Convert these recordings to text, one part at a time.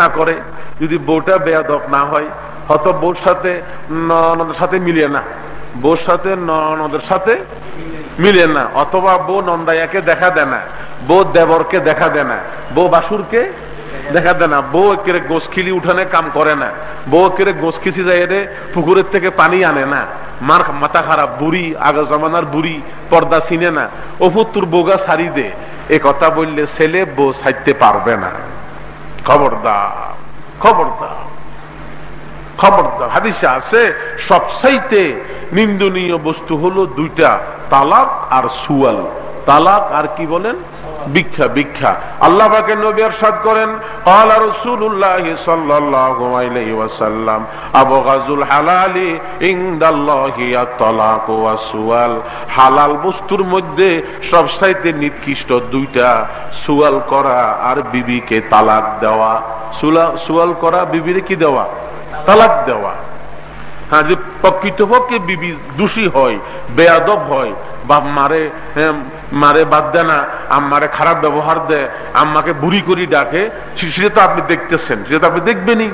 না করে, যদি বউটা বেয়াদব না হয়, হয়তো বউর সাথে ননদের সাথে মিলিয়ে না। বউর সাথে ননদের সাথে মিলে না, অথবা বউ নন্দাইয়াকে দেখা দেয় না, বউ দেবরকে দেখা দেয় না, বউ বাসুরকে দেখা দেয় না, বউ কেড়ে গোসখিলি উঠানে কাম করে না, বউ কেড়ে গোসখিসি যায় পুকুরের থেকে পানি আনে না, মার মাথা খারাপ, বুড়ি আগা জমানার বুড়ি, পর্দা চিনে না, অপুত্তুর বোগা সারি দে। এ কথা বললে ছেলে বউ সাইতে পারবে না। খবরদার খবরদার। খবরদার হাদিসে আছে সবসাইতে নিন্দনীয় বস্তু হলো দুইটা তালাক আর সুয়াল। তালাক আর কি বলেন ভিক্ষা ভিক্ষা আল্লাহ পাকে নবী ارشاد করেন قال رسول الله صلى الله عليه وسلم ابغض الحلال عند الله الطلاق والسؤال হালাল বস্তুর মধ্যে সবচাইতে নিকৃষ্ট দুইটা সুয়াল করা আর বিবিকে তালাক দেওয়া সুয়াল করা বিবিরে কি দেওয়া তালাক দেওয়া হ্যাঁ যে প্রকৃতপক্ষে দোষী হয়, বেয়াদব হয় মারে মারে বাদ দেয় না খারাপ ব্যবহার দেয় বুড়ি করি ডাকে সেটা তো আপনি দেখতেছেন, সেটা তো আপনি দেখবেনই।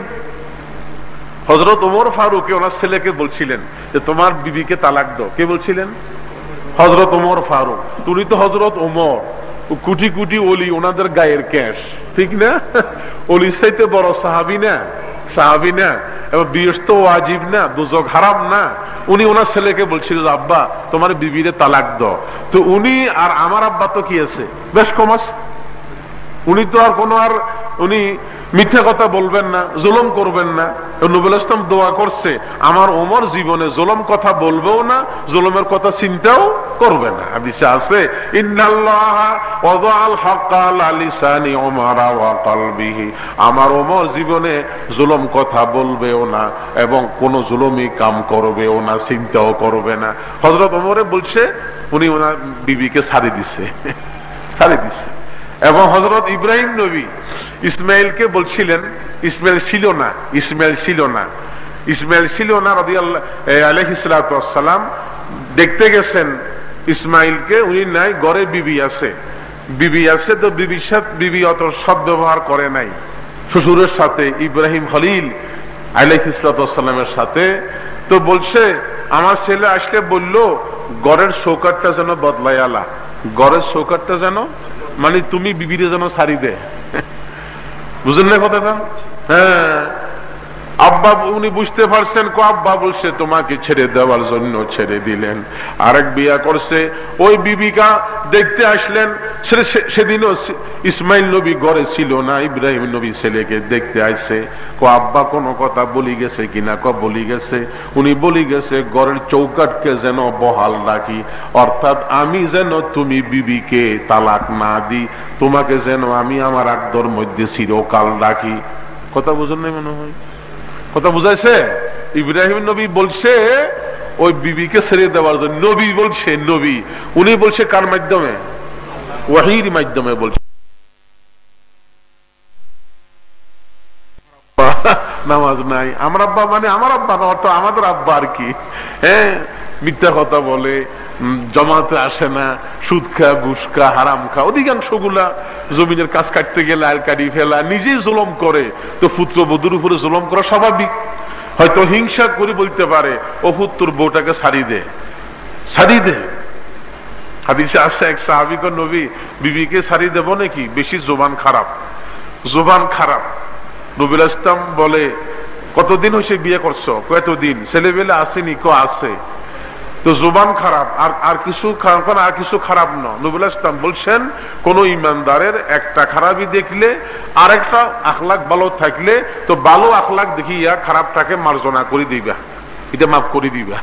হজরত ওমর ফারুক ওনার ছেলেকে বলছিলেন যে, তোমার বিবিকে তালাক দাও। কে বলছিলেন? হজরত ওমর ফারুক। তুমি তো হজরত ওমর। কুটি কুটি অলি ওনাদের গায়ের ক্যাশ, ঠিক না? অলির সাইতে বড় সাহাবি না? সাহাবি না, এবং বিয়েস তো ওয়াজিব না দুজক হারাম না। উনি ওনার ছেলেকে বলছিল, আব্বা, তোমার বিবিরে তালাক দ তো উনি আর আমার আব্বা তো কি আছে? বেশ কমাস উনি তো আর কোনো আর, উনি মিথ্যা কথা বলবেন না, জুলম করবেন না। নবুল ইসলাম দোয়া করছে, আমার ওমর জীবনে জুলম কথা বলবেও না, জুলমের কথা চিন্তাও করবে না। হাদিসে আছে আমার ওমর জীবনে জুলম কথা বলবেও না এবং কোন জুলমি কাম করবেও না, চিন্তাও করবে না। হজরত ওমরে বলছে, উনি ওনার বিবিকে ছাড়ি দিছে। ছাড়ি দিছে। এবং হজরত ইব্রাহিম নবী ইসমাইলকে বলছিলেন, ইসমাইল ছিল না, ইসমাইল ছিল না। ইসমাইল ছিল না রবি আলহিসাম দেখতে গেছেন ইসমাইলকে, উনি নাই গড়ে বিবি আছে। বিবি আছে তো বিবির সাথে, বিবি অত সদ ব্যবহার করে নাই। শ্বশুরের সাথে, ইব্রাহিম হলিল আলহিসামের সাথে। তো বলছে, আমার ছেলে আসলে বলল গড়ের সৌকারটা যেন বদলাই আলা গড়ের সৌকারটা যেন মানে তুমি বিবিরে যেন সারি দে। বুঝলেন না কথাটা? হ্যাঁ। আব্বা উনি বুঝতে পারছেন কো, আব্বা বলছে, তোমাকে ছেড়ে দেওয়ার জন্য ছেড়ে দিলেন। আরেক বিয়া করছে। ওই বিবিকা দেখতে আসলেন। সেদিনও ইসমাইল নবী ঘরে ছিল না, ইব্রাহিম নবী ছেলেকে দেখতে আসছে। কো, আব্বা কোনো কথা বলি গেছে কিনা? ক, বলি গেছে। উনি বলি গেছে, ঘরের চৌকাটকে যেন বহাল রাখি। অর্থাৎ আমি যেন তুমি বিবিকে তালাক না দি তোমাকে যেন আমি আমার আকদর মধ্যে চিরকাল রাখি। কথা বুঝুন মনে হয়? কথা বুঝাইছে? ইব্রাহিম নবী বলছে, ওই বিবিকে ছেড়ে দেওয়ার জন্য। নবী বলছে, নবী। উনি বলছে, কার মাধ্যমে? ওয়াহির মাধ্যমে বলছে। নামাজ নাই। আমার আব্বা মানে আমার আব্বা অর্থ আমাদের আব্বা আর কি। হ্যাঁ? মিথ্যা কথা বলে জমাতে আসে না, সুদ খা, ঘুষ খা, হারাম খা। অধিকাংশগুলা জমিনের কাজ কাটতে গেলে আল কাটি ফেলা, নিজেই জুলম করে। তো পুত্র বধুর উপরে জুলম করা স্বাভাবিক। হয়তো হিংসা করে বলতে পারে ও পুত্র বউটাকে সারি দে। সারি দে। হাদিসে আসছে, এক নবী, বিবিকে সারি দেব নাকি? বেশি জোবান খারাপ। জোবান খারাপ। নবীল ইসলাম বলে, কতদিন হয়েছে বিয়ে করছ? কতদিন ছেলেবেলে আসেনি ক আছে। তো জোবান খারাপ, আর আর কিছু আর কিছু খারাপ না। নবুল ইসলাম বলছেন, কোন ইমানদারের একটা খারাপই দেখলে, আরেকটা আখলাখ ভালো থাকলে, তো ভালো আখলাখ দেখিয়া খারাপটাকে মার্জনা করে দিবা। এটা মাফ করে দিবা।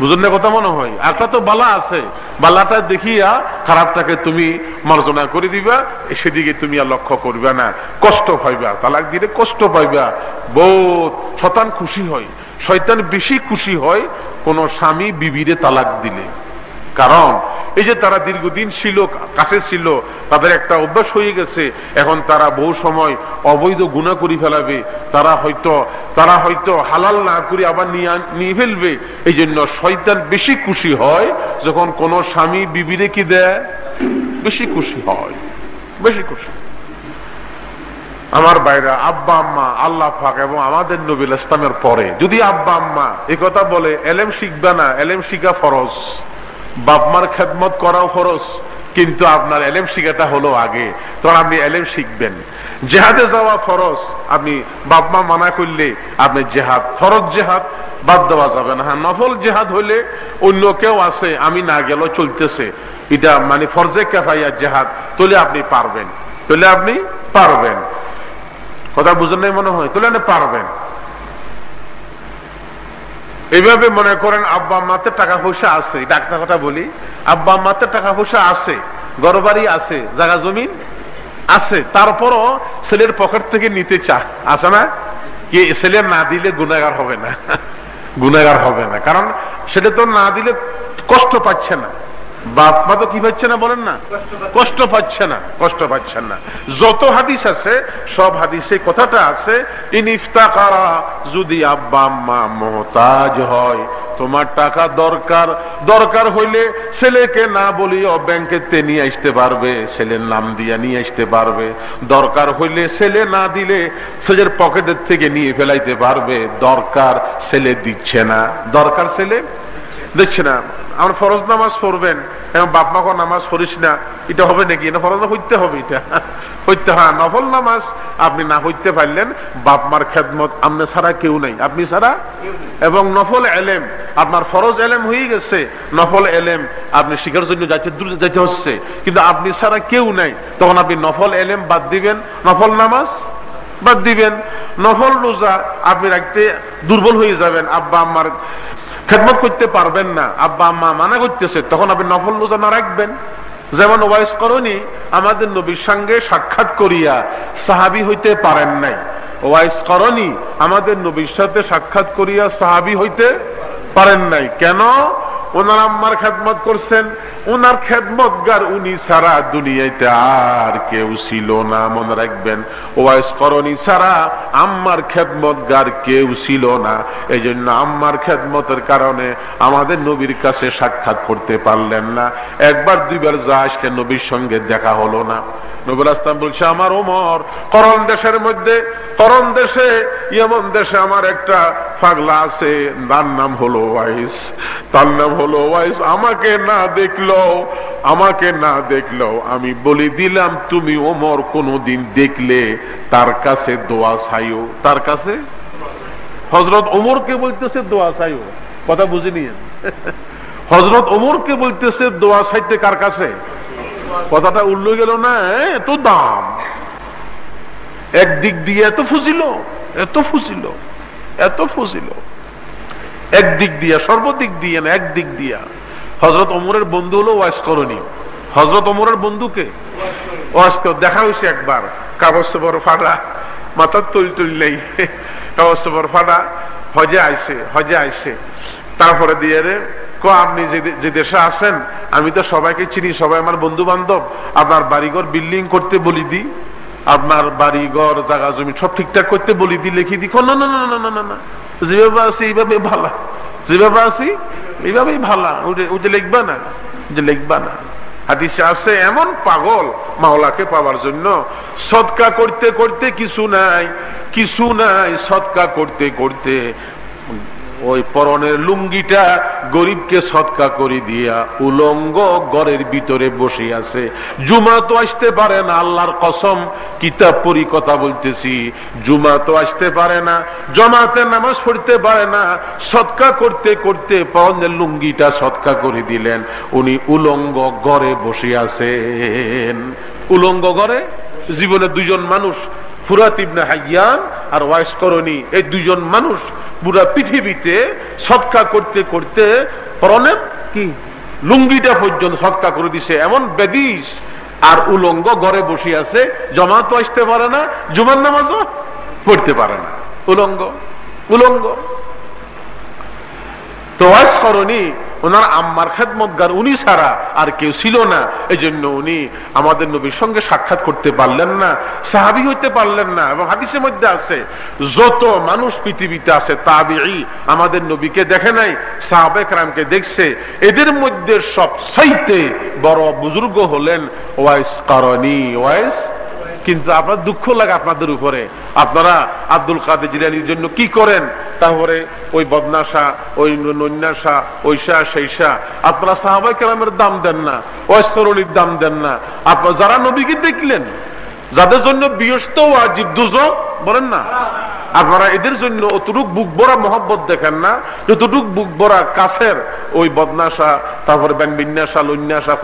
বুঝুন না কথা মনে হয়? একটা তো বালা আছে। বালাটা দেখিয়া খারাপটাকে তুমি মার্জনা করে দিবা, সেদিকে তুমি আর লক্ষ্য করবে না। কষ্ট পাইবা, তালাক দিলে কষ্ট পাইবা। বহুত শতান খুশি হয়। শয়তান বেশি খুশি হয় কোন স্বামী বিবিরে তালাক দিলে। কারণ, এই যে তারা দীর্ঘদিন ছিল, কাছে ছিল, তাদের একটা অভ্যাস হয়ে গেছে, এখন তারা বহু সময় অবৈধ গুণা করে ফেলাবে, তারা হয়তো তারা হয়তো হালাল না করে আবার নিয়ে ফেলবে। এই জন্য শয়তান বেশি খুশি হয় যখন কোন স্বামী বিবিরে কি দেয়? বেশি খুশি হয়। বেশি খুশি। আমার বাইরা আব্বা, আম্মা, আল্লাহ ফাক এবং আমাদের নবীল ইসলামের পরে, যদি আব্বা, আম্মা এই কথা বলে, এলেম শিখবে না, এলেম শিখা ফরজ। বাপমার খেদমত করাও ফরজ, কিন্তু আপনার এলেম শিখাটা হলো আগে। তখন আপনি এলেম শিখবেন। জেহাদে যাওয়া ফরজ, আপনি বাপমা মানা করলে আপনি জেহাদ, ফরজ জেহাদ বাদ দেওয়া যাবে না। হ্যাঁ নফল জেহাদ হইলে অন্য কেউ আছে, আমি না গেল চলতেছে। এটা মানে ফরজে কেফাইয়া জেহাদ তোলে আপনি পারবেন। তোলে আপনি পারবেন। কথা বুঝেন নাই মনে হয় আপনি পারবেন। এইভাবে মনে করেন, আব্বা আম্মাতে টাকা পয়সা আছে। ডাক্তার কথা বলি, আব্বা আম্মাতে টাকা পয়সা আছে গড়বাড়ি আছে, জায়গা জমিন আছে, তারপরও ছেলের পকেট থেকে নিতে চা আছে না? কি ছেলে না দিলে গুণাগার হবে না? গুণাগার হবে না। কারণ সেটা তো না দিলে কষ্ট পাচ্ছে না। বাপ মা তো কি পাচ্ছে না বলেন না? কষ্ট পাচ্ছে না, কষ্ট পাচ্ছেন না। যত হাদিস আছে, সব হাদিসে কথাটা আছে ইনিফতাকারা যদি আব্বা আম্মা মহতাজ হয়, তোমার টাকা দরকার দরকার হইলে ছেলেকে না বলিও ব্যাংকে নিয়ে আসতে পারবে, ছেলের নাম দিয়া নিয়ে আসতে পারবে। দরকার হইলে ছেলে না দিলে ছেলের পকেটের থেকে নিয়ে ফেলাইতে পারবে। দরকার ছেলে দিচ্ছে না। দরকার ছেলে দেখছে না। আমার ফরজ নামাজ পড়বেন এবং বাপ মাকে নামাজ পড়িস না, এটা হবে নাকি? এটা ফরজ হইতে হবে এটা। হইতে হয়, নফল নামাজ আপনি না হইতে পারলেন বাপ মার খেদমত আপনি ছাড়া কেউ নাই। আপনি ছাড়া এবং নফল এলেম, আপনার ফরজ এলেম হয়ে গেছে, নফল এলেম আপনি শিখার জন্য যাচ্ছে দূরে যেতে হচ্ছে, কিন্তু আপনি ছাড়া কেউ নাই। তখন আপনি নফল এলেম বাদ দিবেন, নফল নামাজ বাদ দিবেন, নফল রোজা আপনি রাখতে দুর্বল হয়ে যাবেন। আব্বা আম্মার খেদমত করতে পারবেন না। আব্বা, আম্মা মানা করতেছে, তখন আপনি নফল রোজা না রাখবেন। যেমন ওয়াইস করনি, আমাদের নবীর সঙ্গে সাক্ষাৎ করিয়া সাহাবি হইতে পারেন নাই। ওয়াইস করনি, আমাদের নবীর সাথে সাক্ষাৎ করিয়া সাহাবি হইতে পারেন নাই। কেন? ওনার আম্মার খেদমত করছেন ওনার খেদমতগার উনি সারা দুনিয়াতে আর কেউ ছিল না, মনে রাখবেন। ওয়াইস করনি সারা আম্মার খেদমতগার কেউ ছিল না। এই জন্য আম্মার খেদমতের কারণে আমাদের নবীর কাছে সাক্ষাৎ করতে পারলেন না। একবার দুইবার যা আসলে নবীর সঙ্গে দেখা হলো না। নবুল আসলাম বলছে, আমার ওমর, করণ দেশের মধ্যে, করণ দেশে, ইয়েমন দেশে আমার একটা পাগলা আছে। তার নাম হলো ওয়াইস। তার নাম হলো ওয়াইস। আমাকে না দেখল আমাকে না দেখল, আমি বলি দিলাম, তুমি ওমর কোনদিন দেখলে তার কাছে দোয়া চাইও। তার কাছে? হজরত ওমরকে বলতেছে, দোয়া চাইও। কথা বুঝে নিয়ে। হজরত ওমরকে বলতেছে, দোয়া চাইতে কার কাছে? কথাটা উল্ল গেল, না, এত দাম। এক দিক দিয়ে এত ফুসিল এত ফুসিল এত ফুসিল। একদিক দিয়া, সর্বদিক দিয়ে না, একদিক দিয়া। হজরত অমরের বন্ধু হলো ওয়াইস করণী হজরত অমরের বন্ধুকে ওয়াইস দেখা হয়েছে একবার। কাগজ বড় ফাটা মাথার তৈল তৈল নেই। কাগজ বড় ফাটা হজে আইসে হজে আইসে তারপরে দিয়ে রে, কো, আপনি যে দেশে আছেন, আমি তো সবাইকে চিনি, সবাই আমার বন্ধু বান্ধব আপনার বাড়িঘর বিল্ডিং করতে বলি দি। আপনার বাড়িঘর, জায়গা, জমি সব ঠিকঠাক করতে বলি দি, লিখি দি। না না না না না না। যেভাবে আছি, এইভাবে ভালা। যেভাবে আছি এইভাবেই ভালা। ওটা লিখবা না? যে লিখবা না। হাদিসে আছে, এমন পাগল মাওলাকে পাওয়ার জন্য সৎকা করতে করতে কিছু নাই কিছু নাই সৎকা করতে করতে ওই পরনের লুঙ্গিটা গরিবকে সৎকা করে দিয়া উলঙ্গ গড়ের ভিতরে বসে আছে। জুমা তো আসতে পারে না, আল্লাহর কসম, কিতাব পরি কথা বলতেছি। জুমা তো আসতে পারে না, জমাতে নামাজ পড়তে পারে না, সৎকা করতে করতে পরনের লুঙ্গিটা সৎকা করে দিলেন। উনি উলঙ্গ গড়ে বসে আছেন। উলঙ্গ গড়ে জীবনে দুজন মানুষ, ফুরাত ইবনে হাইয়ান আর ওয়াইস করণী। এই দুজন মানুষ পুরা পৃথিবীতে সৎকা করতে করতে পরনের কি? লুঙ্গিটা পর্যন্ত সৎকা করে দিছে। এমন বেদিস আর উলঙ্গ ঘরে বসে আছে জমাতো আসতে পারে না জুমার নামাজও পড়তে পারে না। উলঙ্গ উলঙ্গ। তো করণী ওনার আম্মার খেদমতগার উনি ছাড়া আর কেউ ছিল না। উনি আমাদের নবীর সঙ্গে সাক্ষাৎ করতে পারলেন না, সাহাবি হইতে পারলেন না এবং হাদিসের মধ্যে আছে, যত মানুষ পৃথিবীতে আছে আমাদের নবীকে দেখে নাই সাহাবেক রামকে দেখছে, এদের মধ্যে সব সাইতে বড় বুজুর্গ হলেন ওয়াইস করণী। ওয়াইস, কিন্তু আপনার দুঃখ লাগে আপনাদের উপরে। আপনারা আব্দুল কাদের জিলানির জন্য কি করেন? তারপরে ওই বদনাশা, ওই নন্যাসা ওইসা সেইসা আপনারা সাহাবাই কেরামের দাম দেন না ওয়াস্তরণীর দাম দেন না। আপনার যারা নবীকে দেখলেন, যাদের জন্য বিয়স্ত ওয়াজিব দুজক, বলেন না? আপনারা এদের জন্য অতটুক বুক বড়া মহব্বত দেখেন না, যতটুক বুক বড়া কাছের ওই বদনাশা, তারপরে ব্যান বিন্যাসা লন্যাসা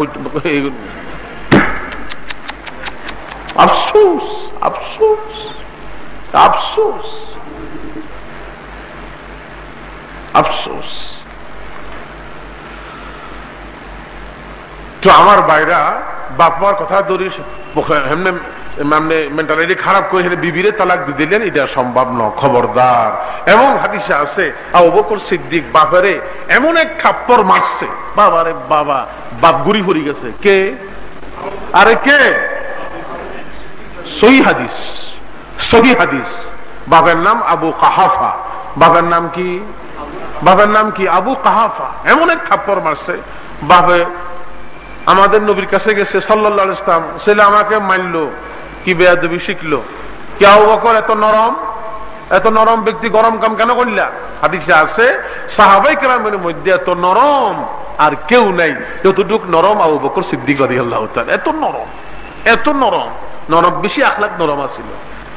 আফসোস আফসোস আফসোস। আফসোস। তো আমার বাইরা বাপমার কথা ধরি মেন্টালিটি খারাপ করে বিবিরে তালাক দিয়ে দিলেন, এটা সম্ভব ন, খবরদার। এবং হাদিসে আছে অবকর সিদ্দিক বাপারে এমন এক খাপ্পর মারছে। বাবারে বাবা, বাপ গুড়ি ফুরি গেছে। কে? আরে কে? সহি হাদিস সহি হাদিস। বাবার নাম আবু কাহাফা। বাবার নাম কি? বাবার নাম কি? আবু কাহাফা। এমন এক খাপ্পর মারছে, বাপে, আমাদের নবীর কাছে গেছে সাল্লা ইসলাম ছেলে আমাকে মানলো কি বেয়াদবি শিখলো? কেউ বকর, এত নরম? এত নরম ব্যক্তি গরম কাম কেন করলা? হাদিসে আছে, সাহাবাই কেরামের মধ্যে এত নরম আর কেউ নাই, যতটুক নরম আবু বকর সিদ্দিক আল্লাহ এত নরম এত নরম নরম, বেশি আখলাক নরম আছিল।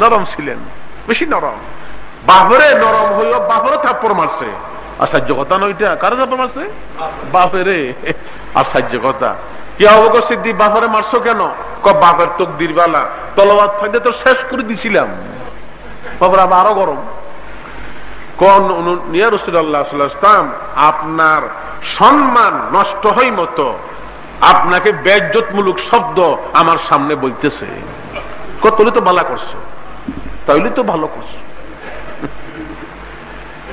নরম ছিলেন, বেশি নরম। বাপরে নরম হইও বাপরে থাপ্পর মারছে। আশ্চর্য কথা নইটা কারও থাপ্পর মারছে? বাপেরে আশ্চর্য কথা সিদ্ধি বাপরে মারছো কেন? বাপের তোক দিরবালা তলবাদ থাকলে তো শেষ করে দিছিলাম। বাপরে আবার আরও গরম। কোন নিয়া রসুল্লাহাম আপনার সম্মান নষ্ট হয় মতো, আপনাকে বেজ্জতমূলক শব্দ আমার সামনে বলতেছে কতলে তো বালা করছ? তাইলে তো ভালো করছ।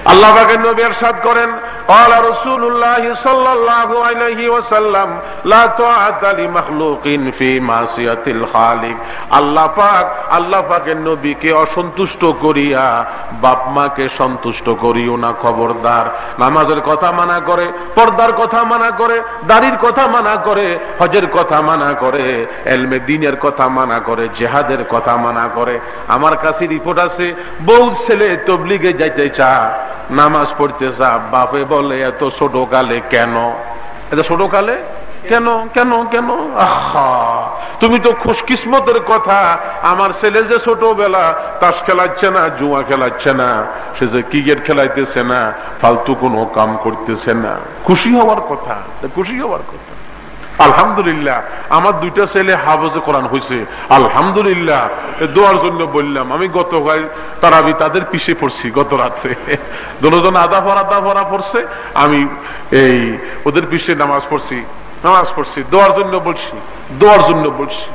আল্লাহ নবী এরশাদ করেন قال رسول الله صلى الله عليه وسلم لا طاعة لمخلوق في معصية الخالق আল্লাহ পাক আল্লাহ পাকের নবীকে অসন্তুষ্ট করিয়া বাপ মাকে সন্তুষ্ট করিও না খবরদার নামাজের কথা মানা করে পর্দার কথা মানা করে দাড়ির কথা মানা করে হজের কথা মানা করে এলমে দিনের কথা মানা করে জেহাদের কথা মানা করে আমার কাছে রিপোর্ট আছে বউ ছেলে তবলিগে যাইতে চা নামাজ পড়তে চা বাপে বলে, এত ছোট কালে কেন? এত ছোট কালে? কেন? কেন? কেন? তুমি তো খুশকিসমতের কথা। আমার ছেলে যে ছোটবেলা তাস খেলাচ্ছে না, জুয়া খেলাচ্ছে না, সে যে ক্রিকেট খেলাইতেছে না, ফালতু কোনো কাম করতেছে না। খুশি হওয়ার কথা, খুশি হওয়ার কথা। আলহামদুলিল্লাহ, আমার দুইটা ছেলে হাফজে কোরআন হয়েছে আলহামদুলিল্লাহ দোয়ার জন্য বললাম, আমি গত তারাবি তাদের পিছিয়ে পড়ছি গত রাত্রে। দুজন আদা ভরা আদা ভরা পড়ছে, আমি এই ওদের পিছিয়ে নামাজ পড়ছি নামাজ পড়ছি, দোয়ার জন্য বলছি, দোয়ার জন্য বলছি,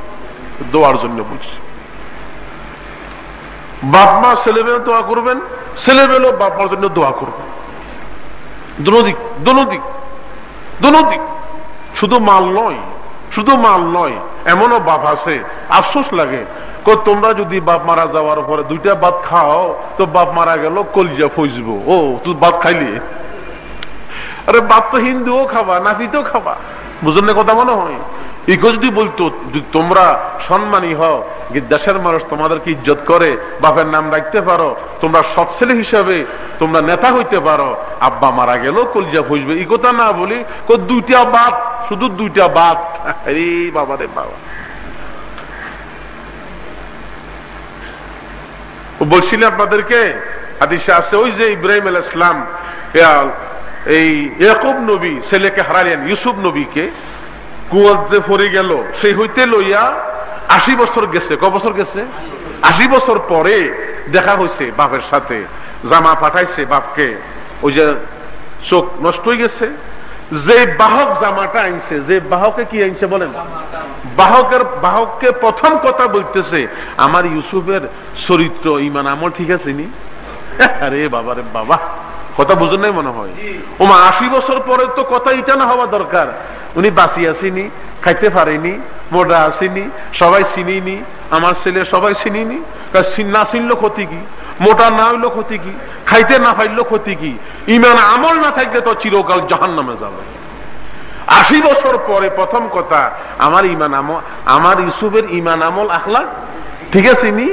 দোয়ার জন্য বলছি। বাপ মা ছেলে মেয়ে দোয়া করবেন, ছেলে মেয়েও বাপ মার জন্য দোয়া করবেন। দুদিক দুদিক দুদিক শুধু মাল নয়, শুধু মাল নয়, এমনও বাপ আছে, আফসোস লাগে। তোমরা যদি বাপ মারা যাওয়ার পরে দুইটা বাদ খাও, তো বাপ মারা গেল, কলিজা ফইজব। ও তুই বাদ খাইলি? আরে, বাপ তো হিন্দুও খাবা নাফিতেও খাবা। বুঝলেন কথা মনে হয়? ইকো যদি বলতো তোমরা সম্মানী হও দেশের মানুষ তোমাদেরকে ইজ্জত করে, বাপের নাম রাখতে পারো, তোমরা সৎ ছেলে হিসাবে তোমরা নেতা হইতে পারো, আব্বা মারা গেল, কলিজা ফুসবে ই না বলি দুইটা বাপ শুধু দুইটা বাপ এই বাবা রে বাবা। বলছিলেন আপনাদেরকে, হাদিসে আছে, ওই যে ইব্রাহিম আল ইসলাম এই ইয়াকুব নবী, ছেলেকে হারালেন, ইউসুফ নবীকে, কুয়ার যে পরে গেল সেই হইতে লইয়া আশি বছর গেছে। ক বছর গেছে? আশি বছর পরে দেখা হয়েছে বাপের সাথে। জামা পাঠাইছে বাপকে। ওই যে চোখ নষ্ট হয়ে গেছে। যে বাহক জামাটা আনছে, যে বাহকে কি আনছে বলেন? বাহকের, বাহককে প্রথম কথা বলতেছে, আমার ইউসুফের চরিত্র ইমান আমল ঠিক আছে নি? আরে বাবা রে বাবা, কথা বুঝেন নাই মনে হয়? ওমা, আশি বছর পরে তো কথা এটা না হওয়া দরকার। উনি বাঁচি আসেনি, খাইতে পারেনি মোটা আসেনি, সবাই চিনিনি, আমার ছেলে সবাই চিনিনি। না চিনলো ক্ষতি কি? মোটা না হইল ক্ষতি কি? খাইতে না পাইলো ক্ষতি কি? ইমান আমল না থাকলে তো চিরকাল জাহান নামে যাবে। আশি বছর পরে প্রথম কথা, আমার ইমান আমল, আমার ইসুফের ইমান আমল আখলা ঠিক আছে নি?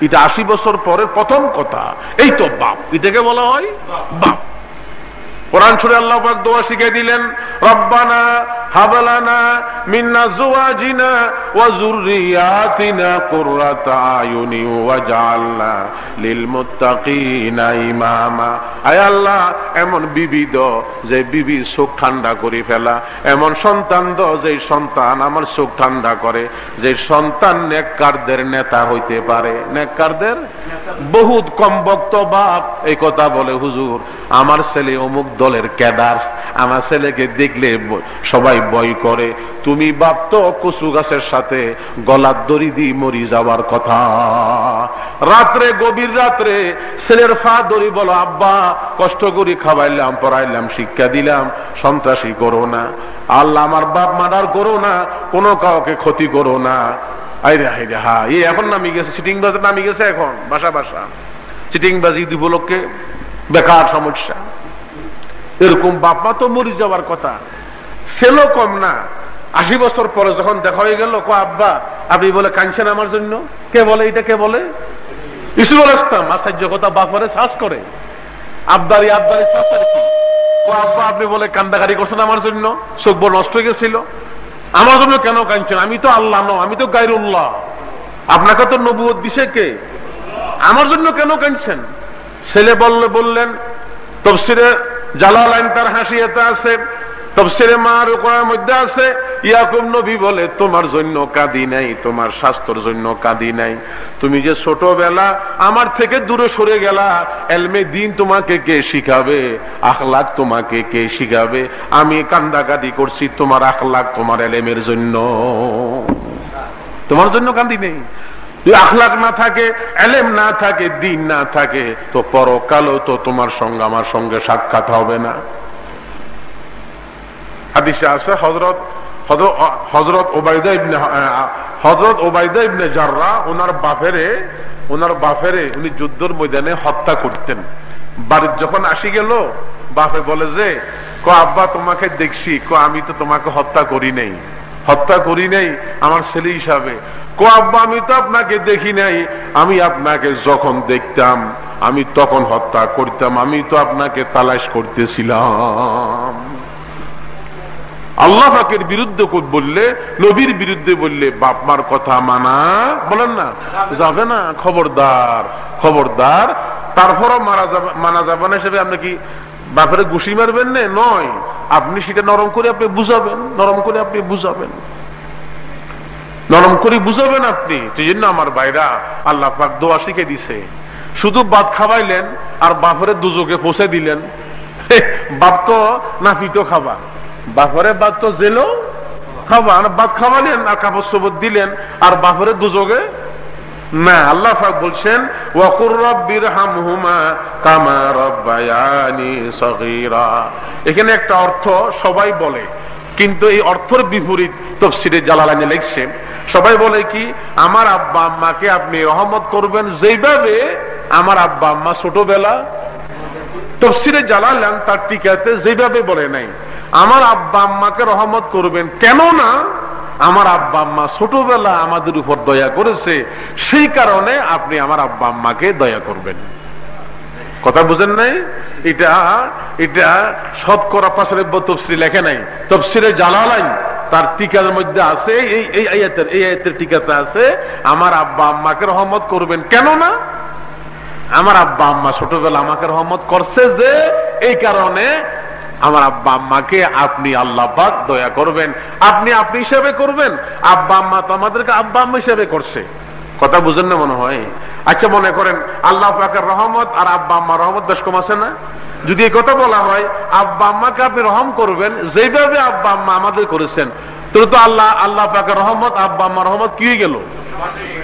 এটা আশি বছর পরে প্রথম কথা। এই তো বাপ। এটাকে বলা হয় বাপ। কোরআন ছুড়ে আল্লাহ দোয়া শিখে দিলেন, রব্বানা হাবলানা মিন্না জুওয়াজিনা ওয়া যুররিয়াতিনা কুররাতা আয়ুনি ওয়াজআলনা লিল মুত্তাকিনা ইমামা। আয় আল্লাহ, এমন বিবি দ, যে বিবি চোখ ঠান্ডা করে ফেলা। এমন সন্তান দ, যে সন্তান আমার চোখ ঠান্ডা করে। যে সন্তান নেককারদের নেতা হইতে পারে। নেককারদের? বহুত কম বক্ত বাপ, এই কথা বলে হুজুর। আমার ছেলে অমুক দলের ক্যাডার। আমার ছেলেকে দেখলে সবাই বই করে। তুমি বাপ তো কচু গাছের সাথে গলার দড়ি দি মরি যাওয়ার কথা। রাত্রে, গভীর রাত্রে ছেলের ফা দড়ি বলো, আব্বা, কষ্ট করি খাওয়াইলাম, পড়াইলাম, শিক্ষা দিলাম, সন্ত্রাসী করো না। আল্লাহ আমার বাপ মার্ডার করো না, কোনো কাউকে ক্ষতি করো না। আইরে হাইরে হা এই এখন নামি গেছে সিটিং বাজে নামি গেছে এখন, বাসা বাসা। চিটিং বাজি উপলক্ষে বেকার সমস্যা। এরকম বাপমা তো মরি যাওয়ার কথা। সেলো কম না। আশি বছর পরে যখন দেখা হয়ে গেল কো আব্বা, আপনি বলে কাঁদছেন আমার জন্য? কে বলে এটা কে বলে? ইসুল ইসলাম, আশ্চর্য কথা বাপরে শ্বাস করে। আবদারি আবদারি শ্বাস আর কি? আব্বা, আপনি বলে কান্দাকারি করছেন আমার জন্য? চোখ নষ্ট হয়ে গেছিল। আমার জন্য কেন কাঁদছেন? আমি তো আল্লাহ ন আমি তো গাইরুল্লাহ আপনাকে তো নবুয় দিছে কে? আমার জন্য কেন কাঁদছেন? ছেলে বললে, বললেন, তফসিরে জালাল আইন তার হাসিয়াতে আছে, তফসিরে মার মধ্যে আছে। ইয়াকুব নবী বলে, তোমার জন্য কাঁদি নাই, তোমার স্বাস্থ্যর জন্য কাঁদি নাই। তুমি যে ছোটবেলা আমার থেকে দূরে সরে গেলা, এলমে দিন তোমাকে কে শিখাবে? আখলাক তোমাকে কে শিখাবে? আমি কান্দাকাটি করছি, তোমার আখলাক তোমার এলেমের জন্য। তোমার জন্য কান্দি নেই। আখলাক না থাকে, এলেম না থাকে, দিন না থাকে, তো পরকালও তো তোমার সঙ্গে, আমার সঙ্গে সাক্ষাৎ হবে না। হাদিসে আছে হজরত হজরত ওবায়দা ইবনে হজরত ওবায়দা ইবনে জাররা, ওনার বাপেরে ওনার বাপেরে উনি যুদ্ধের ময়দানে হত্যা করতেন। বাড়ির যখন আসি গেল, বাপে বলে যে, ক আব্বা, তোমাকে দেখছি, ক আমি তো তোমাকে হত্যা করি নাই। হত্যা করি নাই, আমার ছেলে হিসাবে। কো, আব্বা, আমি তো আপনাকে দেখি নাই। আমি আপনাকে যখন দেখতাম, আমি তখন হত্যা করতাম, আমি তো আপনাকে তালাশ করতেছিলাম। আল্লাহ পাকের বিরুদ্ধে বললে, নবীর বিরুদ্ধে বললে, বাপ মার কথা মানা, বলেন না, যাবে না, খবরদার খবরদার। তারপরও মারা যাবে, মানা যাবে না হিসেবে আপনি কি বাপের ঘুষি মারবেন না? নয়। আপনি সেটা নরম করে আপনি বুঝাবেন, নরম করে আপনি বুঝাবেন। নরম করে বুঝাবেন আপনি। সেই জন্য আমার ভাইরা আল্লাহ পাক দোয়া শিখে দিছে। শুধু বাদ খাওয়াইলেন আর বাপরে দুজকে পৌঁছে দিলেন। বাপ তো নাফিটো খাবা। বাপরে বাদ তো জেলো খাবা। বাদ খাওয়ালেন আর কাপড় সবর দিলেন আর বাপরে দুজকে না, আল্লাহ পাক বলছেন, ওয়াকুর রব্বির হামহুমা কামা রব্বায়ানি সগীরা। এখানে একটা অর্থ সবাই বলে। কিন্তু এই অর্থের বিপরীত তফসিরে জালালানে লিখছে, সবাই বলে কি, আমার আব্বা আম্মাকে আপনি রহমত করবেন যেভাবে আমার আব্বা আম্মা ছোটবেলা তফসিরে জালালান তার টিকাতে যেভাবে বলে নাই, আমার আব্বা আম্মাকে রহমত করবেন কেন না আমার আব্বা আম্মা ছোটবেলা আমাদের উপর দয়া করেছে, সেই কারণে আপনি আমার আব্বা আম্মাকে দয়া করবেন। কথা বুঝেন নাই? এটা এটা শতকরা পাশের তফসিল লেখে নাই। তফসিরে জালালাই তার টিকার মধ্যে আছে, এই এই আয়াতের এই আয়াতের টিকাতে আছে, আমার আব্বা আম্মাকে রহমত করবেন। কেন না? আমার আব্বা আম্মা ছোটবেলা আমাকে রহমত করছে যে, এই কারণে আমার আব্বা আম্মাকে আপনি আল্লাহ দয়া করবেন। আপনি আপনি হিসাবে করবেন। আব্বা আম্মা তো আমাদেরকে আব্বা আম্মা হিসাবে করছে। কথা বুঝেন না মনে হয়? আচ্ছা মনে করেন, আল্লাহ পাকের রহমত আর আব্বা আম্মা রহমত বেশ কম আছে না? যদি এই কথা বলা হয়, আব্বা আম্মাকে আপনি রহম করবেন, যেভাবে আব্বা আম্মা আমাদের করেছেন তো আল্লাহ আল্লাহ পাকের রহমত, আব্বা আম্মা রহমত কি হয়ে গেল?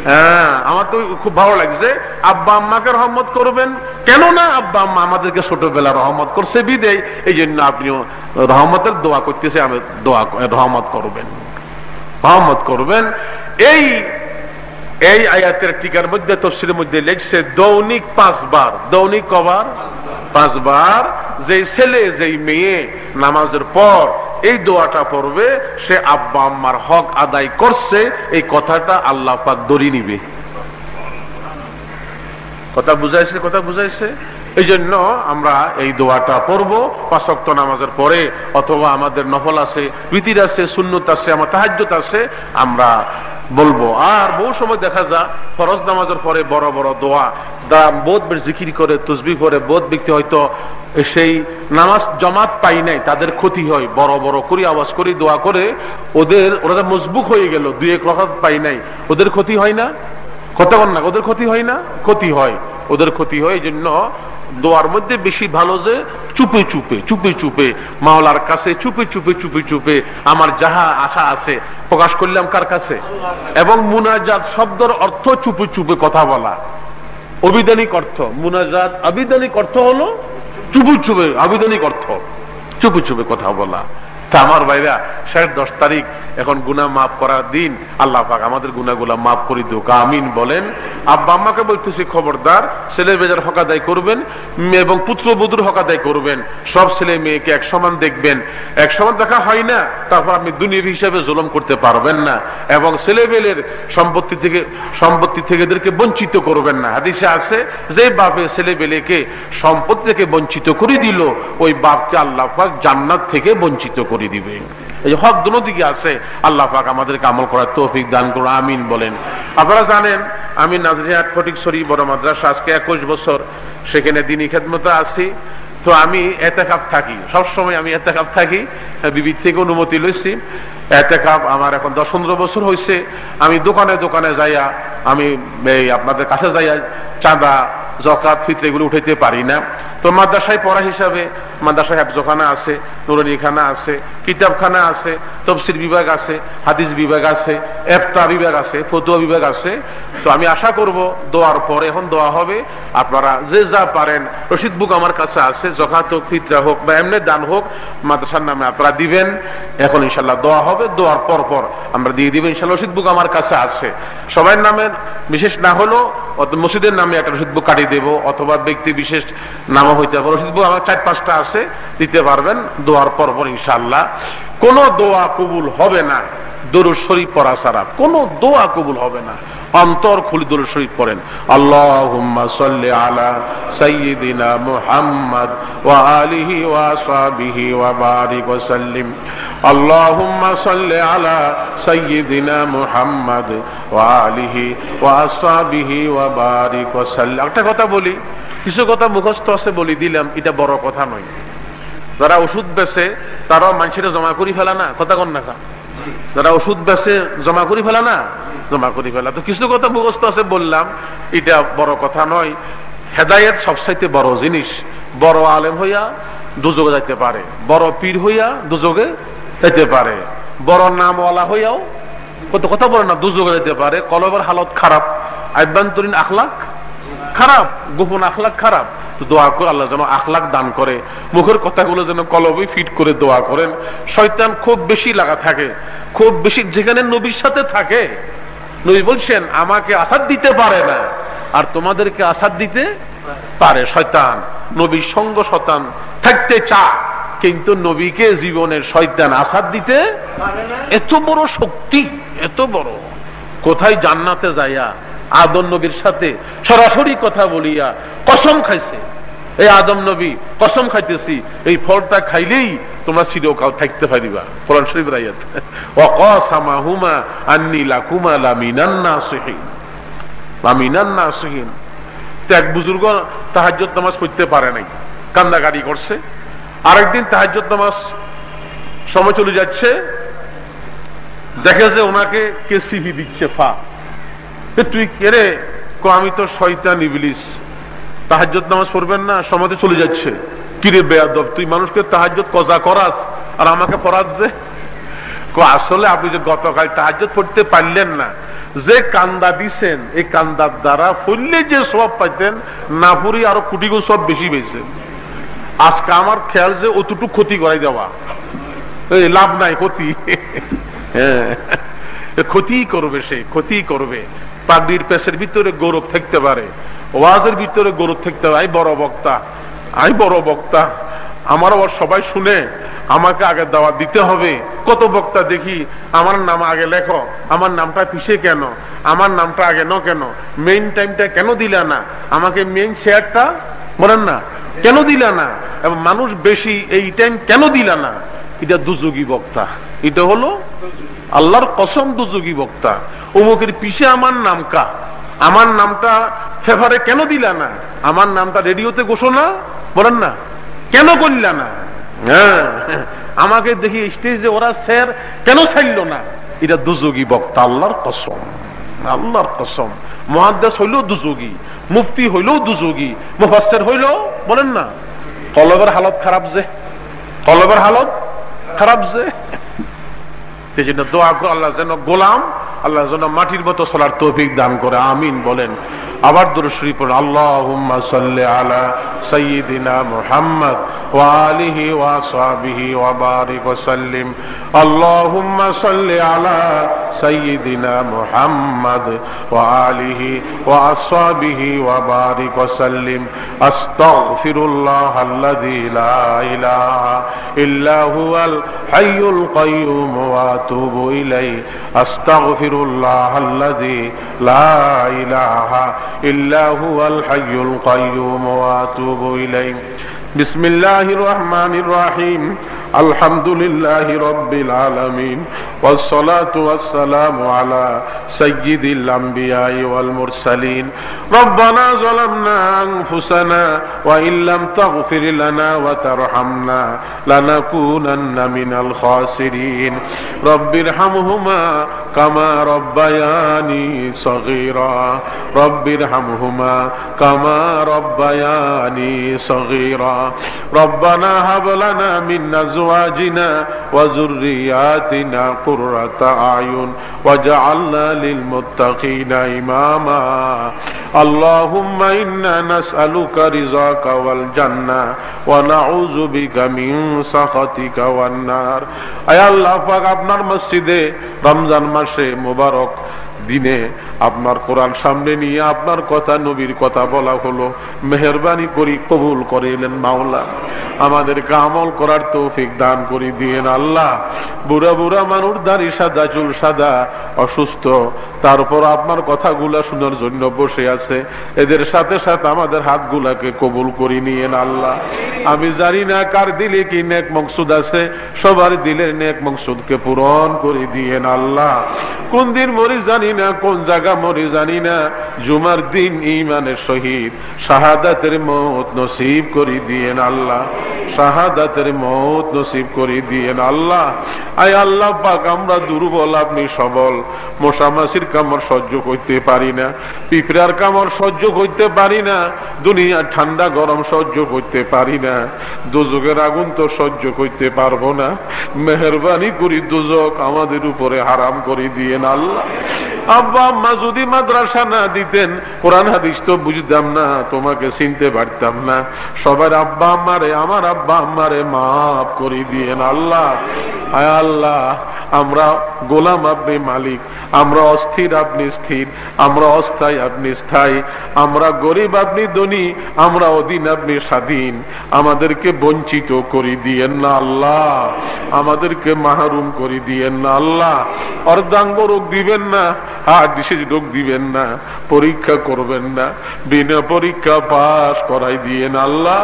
হ্যাঁ আমার তো খুব ভালো লাগছে। আব্বা আম্মাকে রহমত করবেন? কেন না আব্বা আম্মা আমাদেরকে ছোটবেলা রহমত করছে বিদেয়। এই জন্য আপনিও রহমতের দোয়া করতেছে, আমি দোয়া, রহমত করবেন। রহমত করবেন। এই এই আয়াতের টিকার মধ্যে, তফসিলের মধ্যে লেখছে, দৈনিক পাঁচবার। দৈনিক কবার? পাঁচবার। যে ছেলে, যেই মেয়ে নামাজের পর এই দোয়াটা পড়বে, সে আব্বা আম্মার হক আদায় করছে, এই কথাটা আল্লাহ পাক দড়ি নিবে। কথা বুঝাইছে কথা বুঝাইছে? এই জন্য আমরা এই দোয়াটা পড়ব পাঁচক্ত নামাজের পরে, অথবা আমাদের নফল আছে রীতির আছে, সুন্নত আছে, আমার তাহাজ্যত আছে, আমরা বলব। আর বহু সময় দেখা যায়, ফরজ নামাজের পরে বড় বড় দোয়া দা বোধ জিকির করে তুসবি করে বোধ ব্যক্তি হয়তো সেই নামাজ জমাত পাই নাই, তাদের ক্ষতি হয়। বড় বড় করি আওয়াজ করি, দোয়া করে, ওদের, ওরা মজবুক হয়ে গেল, দুই এক রকম পাই নাই। ওদের ক্ষতি হয় না? কথা না, ওদের ক্ষতি হয় না? ক্ষতি হয়। ওদের ক্ষতি হয় এই জন্য দোয়ার মধ্যে বেশি ভালো যে চুপে চুপে চুপে চুপে, মাওলার কাছে চুপে চুপে চুপে চুপে আমার যাহা আশা আছে প্রকাশ করলাম কার কাছে? এবং মুনাজাত শব্দর অর্থ চুপে চুপে কথা বলা। অবিধানিক অর্থ। মুনাজাত আবিধানিক অর্থ হলো চুপে চুপে আবিধানিক অর্থ। চুপে চুপে কথা বলা। তা আমার ভাইরা শেষ দশ তারিখ, এখন গুনা মাফ করার দিন, আল্লাহ পাক আমাদের গুনাগুলা মাফ করে দিও আমিন বলেন। আব্বা আম্মাকে বলতেছি, খবরদার, ছেলে বেজার হকাদাই করবেন এবং পুত্র বধুর হকাদাই করবেন। সব ছেলে মেয়েকে এক সমান দেখবেন। এক সমান দেখা হয় না, তারপর আপনি দুনিয়া হিসাবে জুলম করতে পারবেন না, এবং ছেলে বেলের সম্পত্তি থেকে সম্পত্তি থেকে এদেরকে বঞ্চিত করবেন না। হাদিসে আছে, যে বাপে ছেলে বেলেকে সম্পত্তি থেকে বঞ্চিত করে দিল, ওই বাপকে আল্লাহ পাক জান্নাত থেকে বঞ্চিত করে দিবে। এই হক দুনো দিকে আছে। আল্লাহ পাক আমাদেরকে আমল করার তৌফিক দান করো আমিন বলেন। আপনারা জানেন, আমি নাজরিহাট ফটিকছড়ি বড় মাদ্রাসা, আজকে একুশ বছর সেখানে দিনী খেদমতে আছি। তো আমি এতে কাপ থাকি। সবসময় আমি এতে কাপ থাকি। বিবির থেকে অনুমতি লইছি। এতে কাপ আমার এখন দশ পনেরো বছর হয়েছে আমি দোকানে দোকানে যাইয়া আমি এই আপনাদের কাছে যাইয়া চাঁদা জকাত ফিতরে এগুলো উঠাইতে পারি না। তো মাদ্রাসায় পড়া হিসাবে মাদ্রাসায় হেফজখানা আছে, নুরনিখানা আছে, কিতাবখানা আছে, তফসির বিভাগ আছে, হাদিস বিভাগ আছে এফতা বিভাগ আছে, ফতুয়া বিভাগ আছে। তো আমি আশা করব দোয়ার পরে এখন দোয়া হবে। আপনারা যে যা পারেন, রশিদ বুক আমার কাছে আছে জকাত হোক, ফিতরা হোক বা এমনি দান হোক, মাদ্রাসার নামে আপনারা দিবেন। এখন ইনশাল্লাহ দোয়া হবে, দোয়ার পর পর আমরা দিয়ে দিবেন ইনশাল্লাহ রশিদ বুক আমার কাছে আছে। সবাই নামে, বিশেষ না হলো মসজিদের নামে একটা রশিদ বুক কাটিয়ে দেব অথবা ব্যক্তি বিশেষ নামও হইতে পারে। আমার চার পাঁচটা আছে, দিতে পারবেন, দোয়ার পর পর ইনশাল্লাহ কোন দোয়া কবুল হবে না, দরুদ শরীফ পড়া ছাড়া। কোন দোয়া কবুল হবে না। অন্তর খুলি দরুদ শরীফ পড়েন। আল্লাহুম্মা সাল্লি আলা সাইয়্যিদিনা মুহাম্মদ ওয়া আলিহি একটা কথা বলি, কিছু কথা মুখস্থ আছে বলি, দিলাম, এটা বড় কথা নয়। যারা ওষুধ বেছে তারাও মানুষের জমা করি ফেলা না, কথা কন না যারা ওষুধ বেছে, জমা করি ফেলা না? জমা করি ফেলা। তো কিছু কথা মুখস্থ আছে, বললাম, এটা বড় কথা নয়। হেদায়ত সবসাইতে বড় জিনিস। বড় আলেম হইয়া দুযোগে যাইতে পারে। বড় পীর হইয়া দুযোগে যাইতে পারে। বড় নামওয়ালা হইয়াও কত কথা বলে না দুযোগে যেতে পারে। কলবের হালত খারাপ, আভ্যন্তরীণ আখলাখ খারাপ, গোপন আখলাখ খারাপ। দোয়া করে আল্লাহ যেন আখলাখ দান করে। মুখের কথাগুলো যেন কলবে ফিট করে দোয়া করেন। শয়তান খুব বেশি লাগা থাকে। খুব বেশি যেখানে নবীর সাথে থাকে নবী বলছেন আমাকে আসাদ দিতে পারে না। আর তোমাদেরকে আসাদ দিতে পারে শয়তান। নবীর সঙ্গ শতান থাকতে চা কিন্তু নবীকে জীবনের শয়তান আসাদ দিতে এত বড় শক্তি এত বড়। কোথায় জান্নাতে যাইয়া আদম নবীর সাথে সরাসরি কথা বলিয়া কসম খাইছে। এই আদম নবী, কসম খাইতেছি, এই ফলটা খাইলেই তোমরা চিরকাল থাকতে পারিবা। কোরআন শরীফ রাইয়াত ওয়াকাসামাহুমা আন্নি লাকুমা লামিনান লামিনান এক বুজুর্গ নামাজ পারে নাই কান্দাকাটি করছে। আরেকদিন নামাজ সময় চলে যাচ্ছে, দেখে যে ওনাকে কে সিভি দিচ্ছে, ফা। তুই কেরে আমি তো শয়তান ইবলিস। তাহাজ্জত নামাজ পড়বেন না সমাজে চলে যাচ্ছে। কিরে বেয়াদব, তুই মানুষকে তাহাজ কজা করাস? আর আমাকে পড়াস যে? আসলে আপনি যে গতকাল তাহাজ পড়তে পারলেন না, যে কান্দা দিছেন, এই কান্দার দ্বারা ফুললে যে সব পাইতেন না পুরি আরও কোটি গুণ সব বেশি পেয়েছেন আজকে আমার খেয়াল যে অতটুকু ক্ষতি করাই দেওয়া। এই লাভ নাই ক্ষতি। হ্যাঁ। ক্ষতি করবে সে ক্ষতি করবে। পাগড়ির পেশের ভিতরে গৌরব থাকতে পারে। ওয়াজের ভিতরে গৌরব থাকতে পারে। বড় বক্তা আমি বড় বক্তা। আমার আবার সবাই শুনে, আমাকে আগে দাওয়া দিতে হবে। কত বক্তা দেখি, আমার নাম আগে লেখো, আমার নামটা পিছিয়ে কেন, আমার নামটা আগে ন কেন মেইন টাইমটা কেন দিলা না? আমাকে মেইন শেয়ারটা বলেন না, কেন দিলা না? এবং মানুষ বেশি এই টাইম কেন দিলা না? এটা দুযোগী বক্তা। এটা হলো আল্লাহর কসম দুযোগী বক্তা। অমুকের পিছে আমার নাম কা? আমার নামটা ফেভারে কেন দিলা না? আমার নামটা রেডিওতে ঘোষণা? বলেন না। কেন করলা না? হ্যাঁ। আমাকে দেখি স্টেজে ওরা স্যার কেন ছাড়ল না? এটা দুযোগী বক্তা, আল্লাহর কসম। আল্লাহর কসম। মহাদ্দাস হইলেও দুযোগী মুফতি হইলেও দুযোগী মুফাসের হইল বলেন না। কলবের হালত খারাপ যে। কলবের হালত খারাপ যে। সেই জন্য দোয়া আল্লাহ যেন গোলাম, আল্লাহ যেন মাটির মতো চলার তৌফিক দান করে, আমিন বলেন। আবার দুরুশরী পড়েন, আল্লাহুম্মা সাল্লি আলা সাইয়্যিদিনা মুহাম্মদ ওয়া আলিহি ওয়া সাহবিহি ওয়া বারিক ওয়া সাল্লিম। আল্লাহুম্মা সাল্লি আলা সাইয়্যিদিনা মুহাম্মদ ওয়া আলিহি ওয়া আসহাবিহি ওয়া বারিক ওয়া আস্তাগফিরুল্লাহ আল্লাযী লা ইলাহা ইল্লা হুয়াল হাইয়ুল কাইয়্যুম ওয়া আতুবু ইলাইহি। আস্তাগফিরুল্লাহ আল্লাযী লা ইলাহা إلا هو الحي القيوم وأتوب إليه. بسم الله الرحمن الرحيم. الحمد لله رب العالمين. والصلاة والسلام على سيد الأنبياء والمرسلين. ربنا ظلمنا أنفسنا وإن لم تغفر لنا وترحمنا لنكونن من الخاسرين. رب ارحمهما كما ربياني صغيرا. رب ارحمهما كما ربياني صغيرا. ربنا هب لنا من أزواجنا وذرياتنا قرة أعين وجعلنا للمتقين إماما اللهم إنا نسألك رزاك والجنة ونعوذ بك من سخطك والنار أي الله পাক আপনার মসজিদে রমজান মাসে মুবারক দিনে আপনার কোরআন সামনে নিয়ে আপনার কথা, নবীর কথা বলা হলো। মেহরবানি করি কবুল করে এলেন মাওলা। আমাদেরকে আমল করার তৌফিক দান করে, দিয়েন আল্লাহ। বুড়া বুড়া মানুষ, দাড়ি সাদা, চুল সাদা, অসুস্থ। তারপর আপনার কথাগুলা শোনার জন্য বসে আছে। এদের সাথে সাথে আমাদের হাতগুলাকে কবুল করে, নিয়েন আল্লাহ। আমি জানি না কার দিলে কি নেক মকসুদ আছে, সবার দিলে নেক মকসুদকে পূরণ করে, দিয়েন আল্লাহ। কোন দিন মরি জানি না, কোন জায়গা মরি জানি না, জুমার দিন ইমানের শহীদ শাহাদাতের মত নসিব করে, দিয়েন আল্লাহ। শাহাদাতের মত নসিব করে দিয়েন আল্লাহ। আয় আল্লাহ পাক, আমরা দুর্বল, আপনি সবল। মশামাসির কামড় সহ্য করতে পারি না। পিঁপড়ার কামড় সহ্য করতে পারি না। দুনিয়া ঠান্ডা গরম সহ্য করতে পারি না। দুযোগের আগুন তো সহ্য করতে পারব না। মেহরবানি করি দুজক আমাদের উপরে হারাম করে দিয়েন আল্লাহ। আব্বা আম্মা যদি মাদ্রাসা না দিতেন, কোরআন হাদিস তো বুঝতাম না, তোমাকে চিনতে পারতাম না। সবার আব্বা আম্মারে, আমার আব্বা আম্মারে মাফ করে দিয়েন আল্লাহ। আয় আল্লাহ, আমরা গোলাম আপনি মালিক, আমরা অস্থির আপনি স্থির, আমরা অস্থায়ী আপনি স্থায়ী, আমরা গরিব আপনি ধনী, আমরা অধীন আপনি স্বাধীন। আমাদেরকে বঞ্চিত করে দিয়েন না আল্লাহ। আমাদেরকে মাহরুম করে দিয়েন না আল্লাহ। অর্ধাঙ্গ রোগ দিবেন না হার্ট ডিসিজ রোগ দিবেন না, পরীক্ষা করবেন না, বিনা পরীক্ষা পাস করাই দিয়েন আল্লাহ।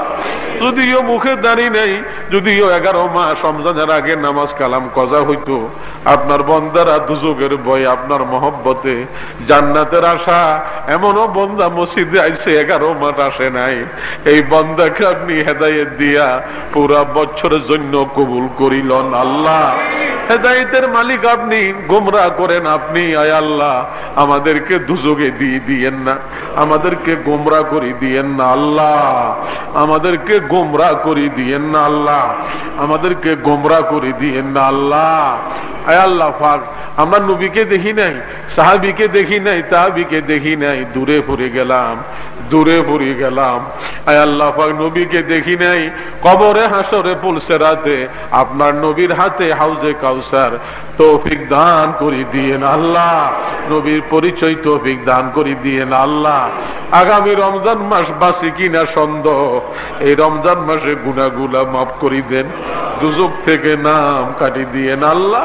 যদিও মুখে দাঁড়িয়ে নেই, যদিও এগারো মাস রমজানের আগে নামাজ কালাম কজা হইতো, আপনার বন্দারা দুযোগের বই আপনার মহব্বতে জান্নাতের আশা, এমনও বন্দা মসজিদে আইসে এগারো মাস আসে নাই। এই বন্দাকে আপনি হেদায়ত দিয়া পুরা বছরের জন্য কবুল করিলন আল্লাহ। হেদায়তের মালিক আপনি গোমরা করেন আপনি, আয় আল্লাহ। আমাদেরকে দুযোগে দিয়ে দিয়েন না, আমাদেরকে গোমরা করি দিয়েন না আল্লাহ, আমাদেরকে গোমরা করি দিয়েন না আল্লাহ, আমাদেরকে গোমরা করি দিয়েন না আল্লাহ আমরা নবীকে দেখি নাই, সাহাবিকে দেখি নাই, তাহাবিকে দেখি নাই, দূরে পড়ে গেলাম, দূরে পড়ে গেলাম। আয় আল্লাহ পাক, নবীকে দেখি নাই, কবরে হাসরে পুলসে রাতে, আপনার নবীর হাতে হাউজে কাউসার তৌফিক দান করে দিয়েন আল্লাহ, নবীর পরিচয় তৌফিক দান করে দিয়েন আল্লাহ। আগামী রমজান মাস বাসি কিনা সন্দেহ, এই রমজান মাসে গুনাগুলা মাফ করি দেন দুজক থেকে নাম কাটি দিয়েন আল্লাহ।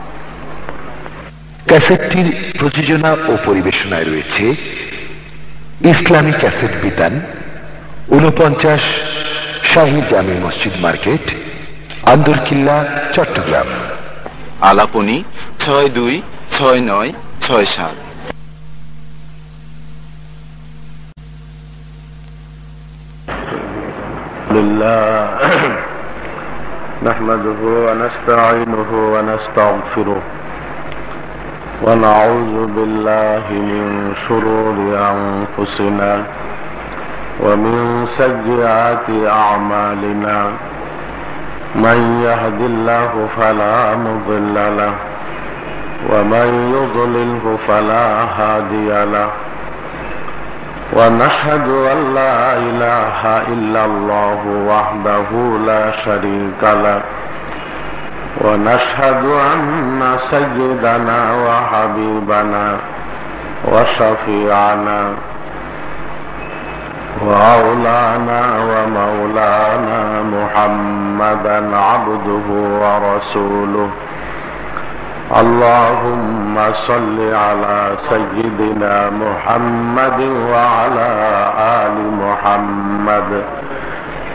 ক্যাসেটটির প্রযোজনা ও পরিবেশনায় রয়েছে ইসলামী ক্যাসেট বিতান উনপঞ্চাশ শাহী জামি মসজিদ মার্কেট আন্দরকিল্লা চট্টগ্রাম আলাপনি ছয় দুই ছয় নয় ছয় সাত لله نحمده ونستعينه ونستغفره ونعوذ بالله من شرور أنفسنا ومن سيئات أعمالنا. من يهد الله فلا مضل له ومن يضلله فلا هادي له. ونشهد أن لا إله إلا الله وحده لا شريك له. ونشهد أن سيدنا وحبيبنا وشفيعنا وأولانا ومولانا محمدا عبده ورسوله. اللهم صل على سيدنا محمد وعلى آل محمد.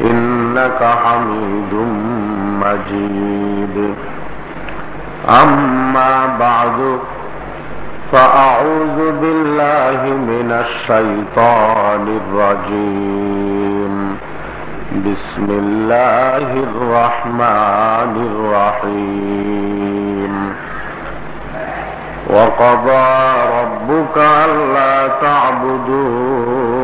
إنك حميد مجيد. أما بعد فأعوذ بالله من الشيطان الرجيم. بسم الله الرحمن الرحيم. وقضى ربك ألا تعبدوا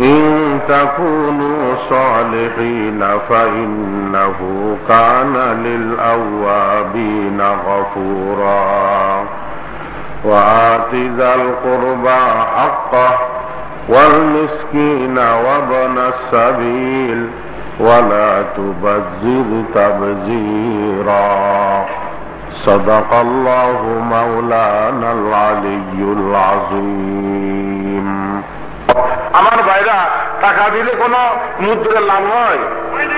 إن تكونوا صالحين فإنه كان للأوابين غفورا. وآت ذا القربى حقه والمسكين وابن السبيل ولا تبذر تبذيرا. صدق الله مولانا العلي العظيم. আমার ভাইরা, টাকা দিলে কোনো মুদ্রে লাভ হয়?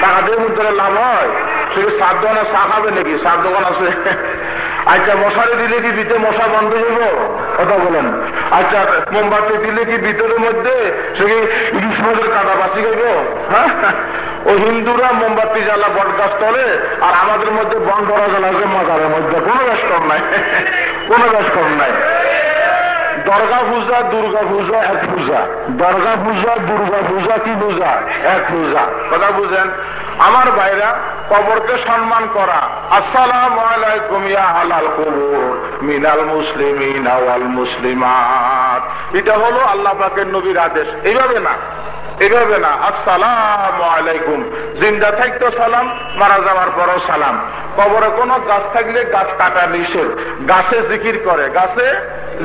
টাকা দিয়ে মুখ ধরে লাভ হয়? শুধু সাত দোকানে চা খাবে নাকি? সাত আছে। আচ্ছা মশারি দিলে কি ভিতরে মশা বন্ধ হইব? কথা বলেন। আচ্ছা মোমবাতি দিলে কি ভিতরের মধ্যে সে কি মাছের কাটা বাঁচি গেব হ্যাঁ? ও হিন্দুরা মোমবাতি জ্বালা গাছ তলে আর আমাদের মধ্যে বন্ধরা জ্বালা যে মাজারের মধ্যে। কোনো কম নাই। কোনো কম নাই। দর্গা পূজা, দুর্গা পূজা, এক পূজা। দর্গা পূজা, দুর্গা পূজা, কি পূজা? এক পূজা। কথা বুঝেন? আমার ভাইরা, কবরকে সম্মান করা। আসসালাম আলাইকুম ইয়া হালাল কবর, মিনাল মুসলিমিন আওয়াল মুসলিমাত। এটা হলো আল্লাহ পাকের নবীর আদেশ। এইভাবে না। এভাবে না, আসসালাম আলাইকুম। জিন্দা থাকতো সালাম, মারা যাওয়ার পরও সালাম। কবরে কোন গাছ থাকলে গাছ কাটা নিষেধ। গাছে জিকির করে, গাছে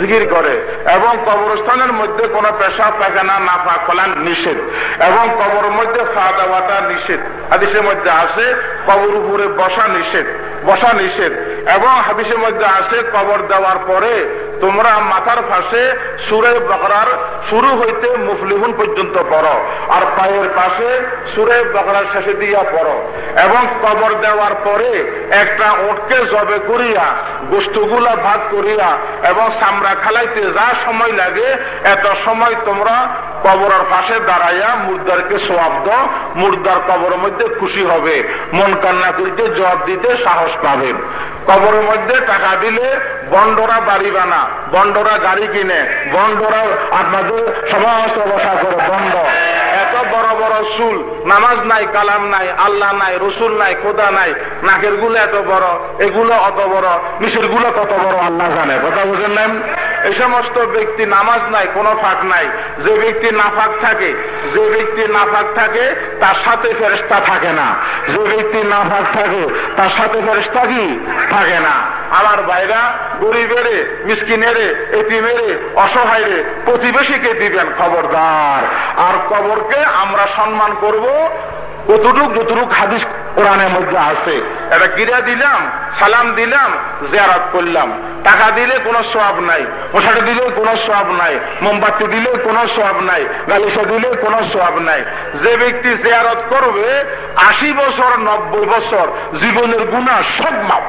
জিকির করে। এবং কবরস্থানের মধ্যে কোন পেশা পায়খানা না ফলান নিষেধ। এবং কবরের মধ্যে খাওয়া দাওয়াটা নিষেধ। হাদিসের মধ্যে আছে কবর উপরে বসা নিষেধ বসা নিষেধ। এবং হাদিসের মধ্যে আছে, কবর দেওয়ার পরে তোমরা মাথার ফাঁসে সুরে বকরার শুরু হইতে মুফলিহুন পর্যন্ত পড়ো আর পায়ের পাশে সুরে বকরার শেষে দিয়া পড়ো। এবং কবর দেওয়ার পরে একটা ওটকে জবে করিয়া, গোষ্ঠগুলা ভাগ করিয়া এবং সামরা খালাইতে যা সময় লাগে, এত সময় তোমরা কবরের পাশে দাঁড়াইয়া মুর্দারকে সোয়াব দাও, মুর্দার কবরের মধ্যে খুশি হবে, মন কান্না করিতে জবাব দিতে সাহস পাবে। কবরের মধ্যে টাকা দিলে বন্ডরা বাড়ি বানা, বন্ডরা গাড়ি কিনে, বন্ডরা আপনাদের সমস্ত বসা করে বন্ড এত বড় বড় চুল, নামাজ নাই, কালাম নাই, আল্লাহ নাই, রসুল নাই, খোদা নাই, নাকেরগুলো এত বড়, এগুলো অত বড়, নিচেরগুলো কত বড়, আল্লাহ জানে, কথা বুঝেন নাই? এই সমস্ত ব্যক্তি নামাজ নাই, কোনো ফাঁক নাই। যে ব্যক্তি নাফাক থাকে, যে ব্যক্তি নাফাক থাকে, তার সাথে ফেরেস্তা থাকে না। যে ব্যক্তি নাফাক থাকে, তার সাথে ফেরেস্তা কি? থাকে না। আমার ভাইরা, গরিবেরে, মিসকিনেরে এটিমেরে অসহায়রে, প্রতিবেশীকে দিবেন খবরদার। আর কবরকে আমরা সম্মান করব কতটুক যতটুক হাদিস কোরআনের মধ্যে আছে, এটা গিরা দিলাম, সালাম দিলাম, জিয়ারত করলাম। টাকা দিলে কোনো সব নাই মশাটা দিলে কোনো সব নাই, মোমবাতি দিলে কোনো সব নাই গালিসা দিলে কোনো সব নাই। যে ব্যক্তি জিয়ারত করবে, আশি বছর, নব্বই বছর, জীবনের গুণা সব মাপ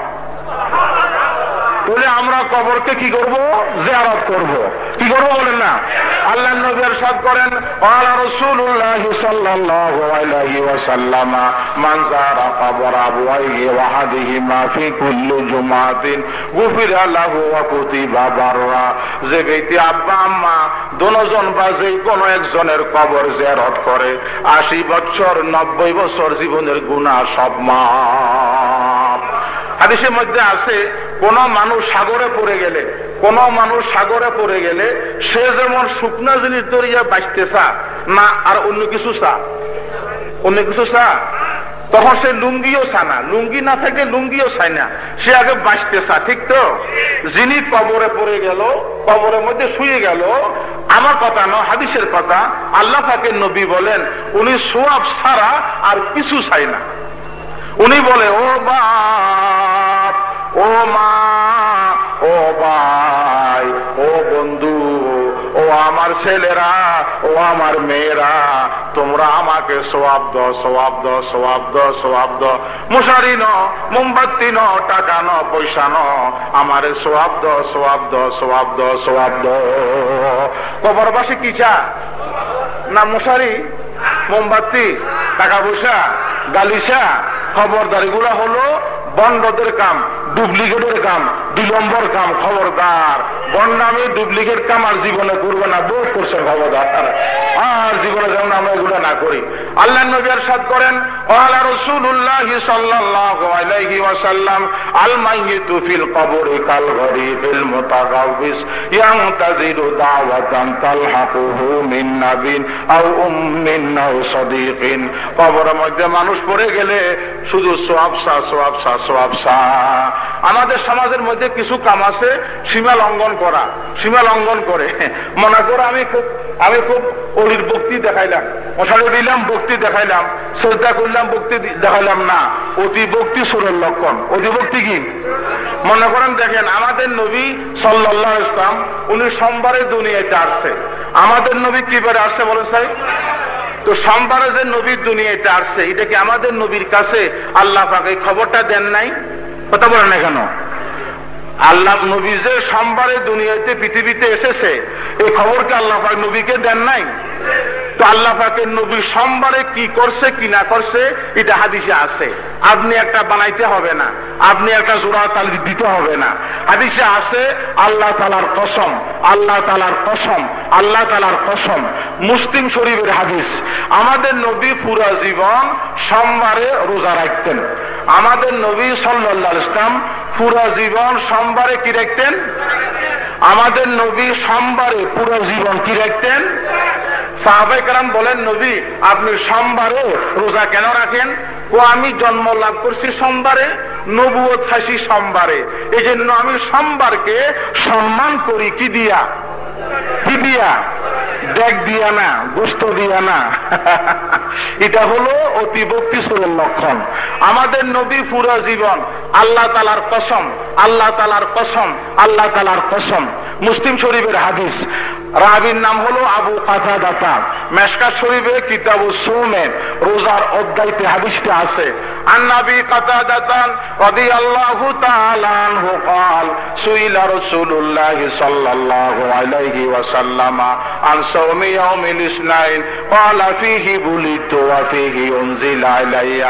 তাহলে আমরা কবরকে কি করব জিয়ারত করব কি করব বলেন না আল্লাহ নবী ارشاد করেন ওয়ালা রাসূলুল্লাহ সাল্লাল্লাহু আলাইহি ওয়াসাল্লাম মান যারা কবর আবওয়াইহি ওয়া হাদিহিমা ফি কুল্লি জুমাতিন গুফিরা লাহু ওয়া কুতিবা বাররা যে ব্যক্তি আব্বা আম্মা দুজন বা যে কোনো একজনের কবর জিয়ারত করে আশি বছর নব্বই বছর জীবনের গুনাহ সব মাপ হাদিসের মধ্যে আছে, কোন মানুষ সাগরে পড়ে গেলে, কোন মানুষ সাগরে পড়ে গেলে, সে যেমন শুকনা জিনিস দরিয়া বাঁচতে চা, না, আর অন্য কিছু চা। অন্য কিছু চা? তখন সে লুঙ্গিও চা না। লুঙ্গি না থাকে, লুঙ্গিও চায় না। সে আগে বাঁচতে চা, ঠিক তো? যিনি কবরে পড়ে গেল, কবরের মধ্যে শুয়ে গেল, আমার কথা নয় হাদিসের কথা, আল্লাহ পাকের নবী বলেন, উনি সোয়াব ছাড়া আর কিছু চাই না। উনি বলে, ও বাপ ও মা, ও ভাই, ও বন্ধু, ও আমার ছেলেরা, ও আমার মেয়েরা, তোমরা আমাকে সোয়াব দ সোয়াব দ সোয়াব দ সোয়াব দ মশারি ন মোমবাতি ন টাকা ন পয়সা ন আমার সোয়াব দ সোয়াব দ সোয়াব দ সোয়াব দ কবরবাসী কি চা? না, মশারি, মোমবাতি, টাকা পয়সা গালিসা খবরদার এগুলা হলো বন্ডদের কাম, ডুপ্লিকেটের কাম, বিলম্বর কাম, খবরদার। বন্ডামি ডুপ্লিকেট কাম আর জীবনে করব না বোধ করছেন খবরদার। আর জীবনে যেমন আমরা এগুলো না করি। আল্লাহ নবী সাদ করেন ওয়ালা রাসূলুল্লাহ সাল্লাল্লাহু আলাইহি ওয়াসাল্লাম আল মাইয়িতু ফিল কবরি কাল গরিবিল মুতাগাওবিস ইয়ামতাজিরু দাওয়াতান তালহাকুহু মিন নাবিন আও উম্মিন আও সাদিকিন। কবরের মধ্যে মানুষ পড়ে গেলে শুধু সোয়াবসা সোয়াবসা সোয়াবসা আমাদের সমাজের মধ্যে কিছু কাম আছে, সীমা লঙ্ঘন করা, সীমা লঙ্ঘন করে। মনে করো আমি খুব আমি খুব অলির ভক্তি দেখাইলাম মশালে দিলাম ভক্তি দেখাইলাম, শ্রদ্ধা করলাম ভক্তি দেখাইলাম না। অতি ভক্তি সুরের লক্ষণ। অতি ভক্তি কি? মনে করেন দেখেন, আমাদের নবী সাল্লাহ ইসলাম উনি সোমবারে দুনিয়াতে আসছে। আমাদের নবী কি বেড়ে আসছে বলে সাহেব? তো সোমবারে যে নবীর দুনিয়াতে আসছে, এটা কি আমাদের নবীর কাছে আল্লাহ পাকে খবরটা দেন নাই? কথা বলেন না কেন? আল্লাহ নবী যে সোমবারে দুনিয়াতে, পৃথিবীতে এসেছে, এই খবরকে আল্লাহ পাক নবীকে দেন নাই? তো আল্লাহ পাকের নবী সোমবারে কি করছে, কি না করছে, এটা হাদিসে আছে। আপনি একটা বানাইতে হবে না, আপনি একটা জোড়া তালি দিতে হবে না। হাদিসে আছে, আল্লাহ তালার কসম আল্লাহ তালার কসম, আল্লাহ তালার কসম। মুসলিম শরীফের হাদিস, আমাদের নবী পুরা জীবন সোমবারে রোজা রাখতেন। আমাদের নবী সাল্লাহ ইসলাম পুরা জীবন সোমবারে কি রাখতেন? আমাদের নবী সোমবারে পুরো জীবন কি রাখতেন? সাহাবাই কারাম বলেন, নবী, আপনি সোমবারে রোজা কেন রাখেন? ও, আমি জন্ম লাভ করছি সোমবারে নবুয় থাসি সোমবারে। এই জন্য আমি সোমবারকে সম্মান করি। কি দিয়া? কি দিয়া? ব্যাগ দিয়া না, গোস্ত দিয়া না। এটা হলো অতিভক্তি সুরের লক্ষণ। আমাদের নবী পুরো জীবন আল্লাহ তালার কসম, আল্লাহ তালার কসম, আল্লাহ তালার কসম। মুসলিম শরীফের হাদিস রাবির নাম হলো আবু কাথা দাতা মেশকা শরীফে কিতাবু সৌমে রোজার অধ্যায়তে হাদিসটা আছে আন্নাবি কাথা দাতান রদি আল্লাহ তালানহু قال سئل رسول الله صلى الله عليه وسلم عن صوم يوم الاثنين قال فيه بليت وفيه انزل علي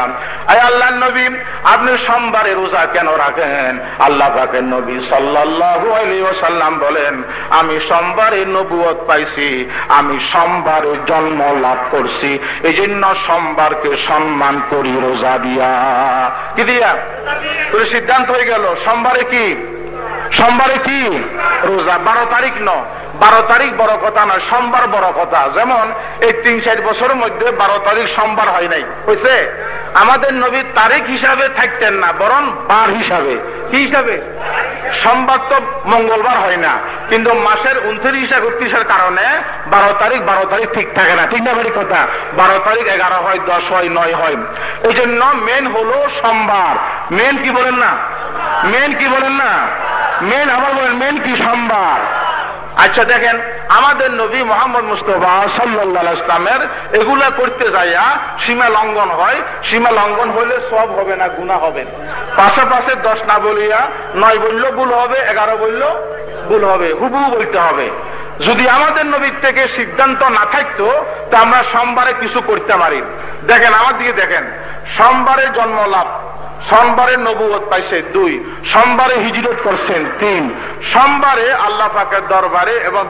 اي আল্লাহ নবী আপনি সোমবারে রোজা কেন রাখেন আল্লাহ পাকের নবী সাল্লাল্লাহু আলাইহি ওয়াসাল্লাম বলেন আমি সোমবারে নবুয়ত পাইছি, আমি সোমবারে জন্ম লাভ করছি। এই জন্য সোমবারকে সম্মান করি রোজা দিয়া। কি দিয়া? তোর সিদ্ধান্ত হয়ে গেল, সোমবারে কি? সোমবারে কি? রোজা। বারো তারিখ ন। বারো তারিখ বড় কথা নয়, সোমবার বড় কথা। যেমন এই তিন চার বছরের মধ্যে বারো তারিখ সোমবার হয় নাই। হয়েছে আমাদের নবী তারিখ হিসাবে থাকতেন না, বরং বার হিসাবে। কি হিসাবে? সোমবার তো মঙ্গলবার হয় না। কিন্তু মাসের উনত্রিশ, একত্রিশের কারণে বারো তারিখ বারো তারিখ ঠিক থাকে না। ঠিক না বাড়ি কথা? বারো তারিখ এগারো হয়, দশ হয়, নয় হয়। এই জন্য মেন হলো সোমবার। মেন কি বলেন না? মেন কি বলেন না? মেন আবার বলেন মেন কি সোমবার? আচ্ছা দেখেন আমাদের নবী মোহাম্মদ মুস্তফা সাল্লাহ ইসলামের এগুলা করতে যাইয়া সীমা লঙ্ঘন হয়। সীমা লঙ্ঘন হইলে সব হবে না গুণা হবে পাশে পাশে দশ না বলিয়া নয় বলল ভুল হবে, এগারো বলল ভুল হবে হুবু বলতে হবে। যদি আমাদের নবীর থেকে সিদ্ধান্ত না থাকতো, তা আমরা সোমবারে কিছু করতে পারি। দেখেন, আমার দিকে দেখেন। সোমবারে জন্ম লাভ সোমবারে নবুয়ত পাইছে দুই, সোমবারে হিজরত করছেন তিন। সোমবারে আল্লাহ পাকের দরবারে এবং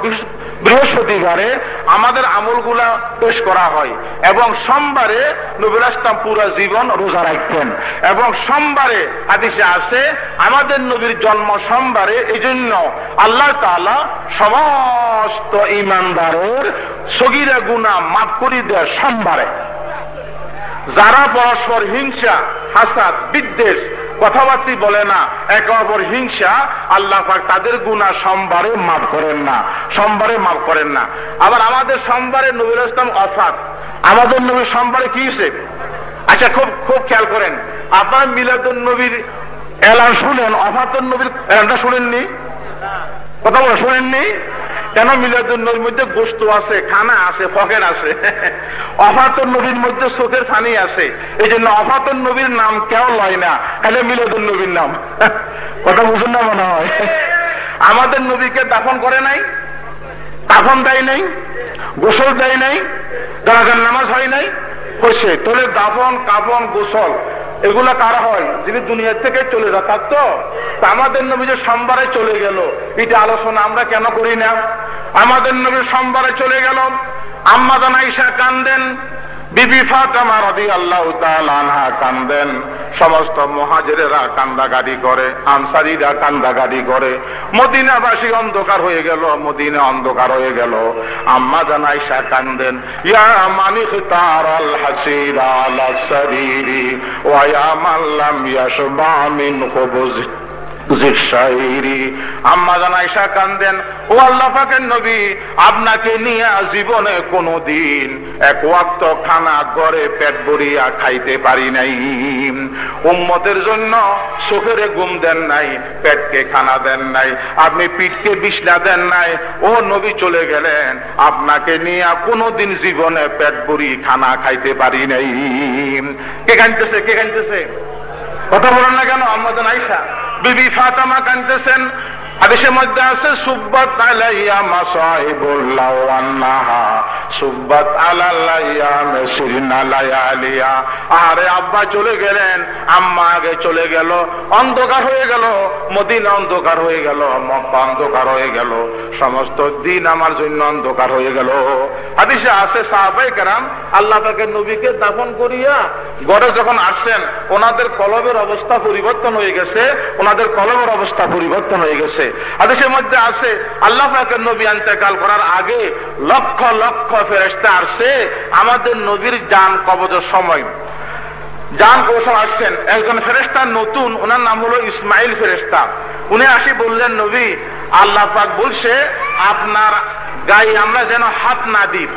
বৃহস্পতিবারে আমাদের আমলগুলা পেশ করা হয় এবং সোমবারে নবুল ইসলাম পুরা জীবন রোজা রাখতেন এবং সোমবারে হাদিসে আছে, আমাদের নবীর জন্ম সোমবারে এই জন্য আল্লাহ তালা সমস্ত ইমানদারের সগিরা গুণা মাফ করি দেয় সোমবারে। যারা পরস্পর হিংসা, হাসাদ, বিদ্বেষ, কথাবার্তি বলে না, একে অপর হিংসা, আল্লাহ পাক তাদের গুণা সোমবারে মাফ করেন না সোমবারে মাফ করেন না। আবার আমাদের সোমবারে নবীর ইসলাম অফাত আমাদের নবীর সোমবারে কি আচ্ছা খুব খুব খেয়াল করেন। আপনার মিলাদুল নবীর এলান শুনেন অফাতুল নবীর এলানটা শুনেননি? কথা বলে শোনেননি? কেন মিলাদুল নবীর মধ্যে গোস্ত আছে, খানা আছে, ফকের আছে? অফাতর নবীর মধ্যে চোখের ফানি আছে। এই জন্য অফাতর নবীর নাম কেউ লয় না তাহলে মিলাদুল নবীর নাম। কথা বুঝুন না মনে হয়? আমাদের নবীকে দাফন করে নাই দাফন দেয় নাই, গোসল দেয় নাই জানাজার নামাজ হয় নাই। হয়েছে তোলে দাফন, কাফন, গোসল এগুলা কারা হয়? যিনি দুনিয়ার থেকে চলে যা তো? আমাদের নবী যে সোমবারে চলে গেল, এটা আলোচনা আমরা কেন করি না? আমাদের নবী সোমবারে চলে গেল। আম্মাদান আইসা কান্দেন বিবি ফাতেমা রদি আল্লাহ আনহা কান্দেন। সমস্ত মহাজেরেরা কান্দাগাড়ি করে, আনসারিরা কান্দাগাড়ি করে। মদিনাবাসী অন্ধকার হয়ে গেল, মদিনা অন্ধকার হয়ে গেল। আম্মা জানাইসা কান্দেন, ইয়া মানিক তার আল হাসির আল শরীরি ওয়া মাল্লাম ইয়াশবা মিন খুবুজ আম্মা কোনো দিন নাই, পেটকে খানা দেন নাই, আপনি পিঠকে বিছনা দেন নাই। ও নবী চলে গেলেন, আপনাকে নিয়ে কোনোদিন জীবনে পেট ভরি খানা খাইতে পারি নাই। কে কানতেছে কে কানতেছে কথা বলেন না কেন আমাদের আইসা বিবি ফাতামা কানতেছেন হাদিসের মধ্যে আছে, সুব্বাত আলাইয়া মাসাহিবুল্লাহ সুব্বাত আলাল্লাইয়া মেসিরিনা লায়ালিয়া। আরে আব্বা চলে গেলেন, আম্মা আগে চলে গেল, অন্ধকার হয়ে গেল, মদিনা অন্ধকার হয়ে গেল, মক্কা অন্ধকার হয়ে গেল, সমস্ত দিন আমার জন্য অন্ধকার হয়ে গেল। হাদিসে আছে সাহাবাই কারাম আল্লাহ পাকের নবীকে দাফন করিয়া গড়ে যখন আসছেন, ওনাদের কলবের অবস্থা পরিবর্তন হয়ে গেছে, ওনাদের কলমের অবস্থা পরিবর্তন হয়ে গেছে। আদেশের মধ্যে আছে, আল্লাহ পাকের নবী আন্তকাল করার আগে লক্ষ লক্ষ ফেরেস্তা আসছে আমাদের নবীর যান কবজের সময়। যান কৌশল আসছেন। একজন ফেরেস্তা নতুন, ওনার নাম হলো ইসমাইল ফেরেস্তা উনি আসি বললেন, নবী, আল্লাহ পাক বলছে, আপনার গায়ে আমরা যেন হাত না দিই।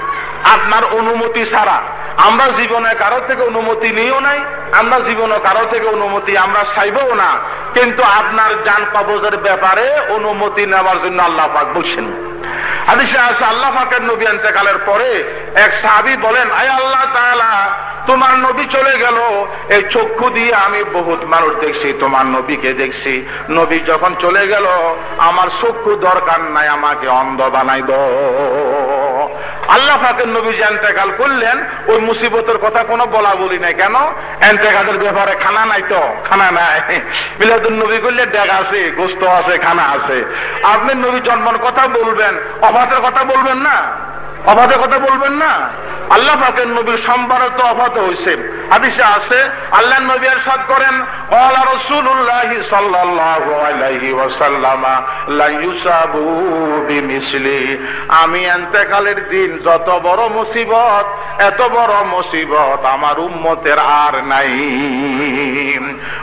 আপনার অনুমতি ছাড়া। আমরা জীবনে কারও থেকে অনুমতি নিও নাই, আমরা জীবনে কারও থেকে অনুমতি আমরা চাইবও না। কিন্তু আপনার যান কবজের ব্যাপারে অনুমতি নেওয়ার জন্য আল্লাহ পাক বলছেন। হাদিসে আছে, আল্লাহ পাকের নবী আন্তেকালের পরে এক সাহাবি বলেন, আয় আল্লাহ তাআলা তোমার নবী চলে গেল। এই চক্ষু দিয়ে আমি বহুত মানুষ দেখছি, তোমার নবীকে দেখছি। নবী যখন চলে গেল, আমার চক্ষু দরকার নাই, আমাকে অন্ধ বানাই দ আল্লাহ ফাঁকের নবী যে এন্তেকাল করলেন, ওই মুসিবতের কথা কোনো বলা বলি নাই। কেন? এন্তেকালের ব্যাপারে খানা নাই তো? খানা নাই। মিলাদুল নবী করলে ডেক আছে, গোস্ত আছে, খানা আছে। আপনি নবী জন্মর কথা বলবেন অভাতের কথা বলবেন না? অবাধে কথা বলবেন না? আল্লাহ পাকের নবীর সম্বারে তো অবাধ হয়েছে হাদিসে আছে, আল্লাহ নবী আর সাদ করেন অলা রসুল্লাহ সাল্লাল্লাহু আলাইহি ওয়াসাল্লামা, লা ইউসাবু বিমিসলি আমি এন্তেকালের দিন, যত বড় মুসিবত, এত বড় মুসিবত আমার উম্মতের আর নাই।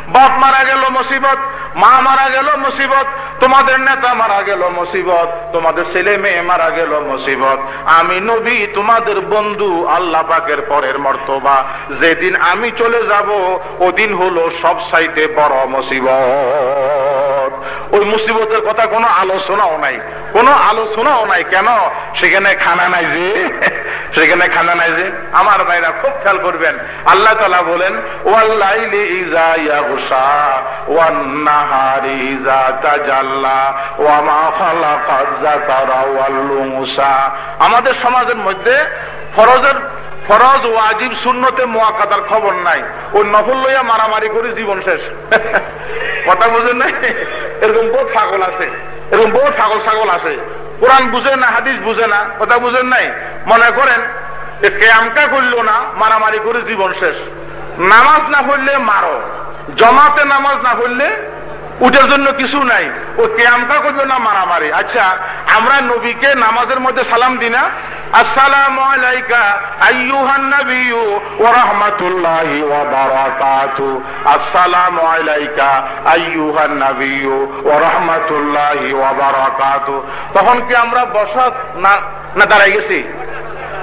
বাপ মারা গেল মুসিবত, মা মারা গেল মুসিবত, তোমাদের নেতা মারা গেল মুসিবত, তোমাদের ছেলে মেয়ে মারা গেল মুসিবত। আমি নবী, তোমাদের বন্ধু, আল্লাহ পাকের পরের মর্তবা। যেদিন আমি চলে যাব, ওদিন হলো সব সাইতে বড় মুসিবত। ওই মুসিবতের কথা কোনো আলোচনাও নাই। কোনো আলোচনাও নাই। কেন? সেখানে খানা নাই যে সেখানে খানা নাই যে আমার ভাইরা খুব খেয়াল করবেন। আল্লাহ তালা বলেন আমাদের সমাজের মধ্যে ফরজের, ফরজ ও ওয়াজিব শূন্যতে মোয়াকাদার খবর নাই। ও নফল লইয়া মারামারি করে জীবন শেষ। কথা বুঝেন নাই? এরকম বহু ছাগল আছে। এরকম বহু ছাগল ছাগল আছে। কোরআন বুঝে না, হাদিস বুঝে না, কথা বুঝেন নাই। মনে করেন কেয়ামকা করল না, মারামারি করে জীবন শেষ। নামাজ না পড়লে মারো। জমাতে নামাজ না পড়লে উঠের জন্য কিছু নাই। ও কেয়ামকা করবে না মারামারি। আচ্ছা আমরা নবীকে নামাজের মধ্যে সালাম দিই না? আসসালাম আলাইকা, আইয়ুহান ওয়া রাহমাতুল্লাহি ওয়া বারাকাতু। আসসালাম আলাইকা, আইয়ুহান ওয়া রাহমাতুল্লাহি ওয়া বারাকাতু। তখন কি আমরা বসা না না দাঁড়াই গেছি?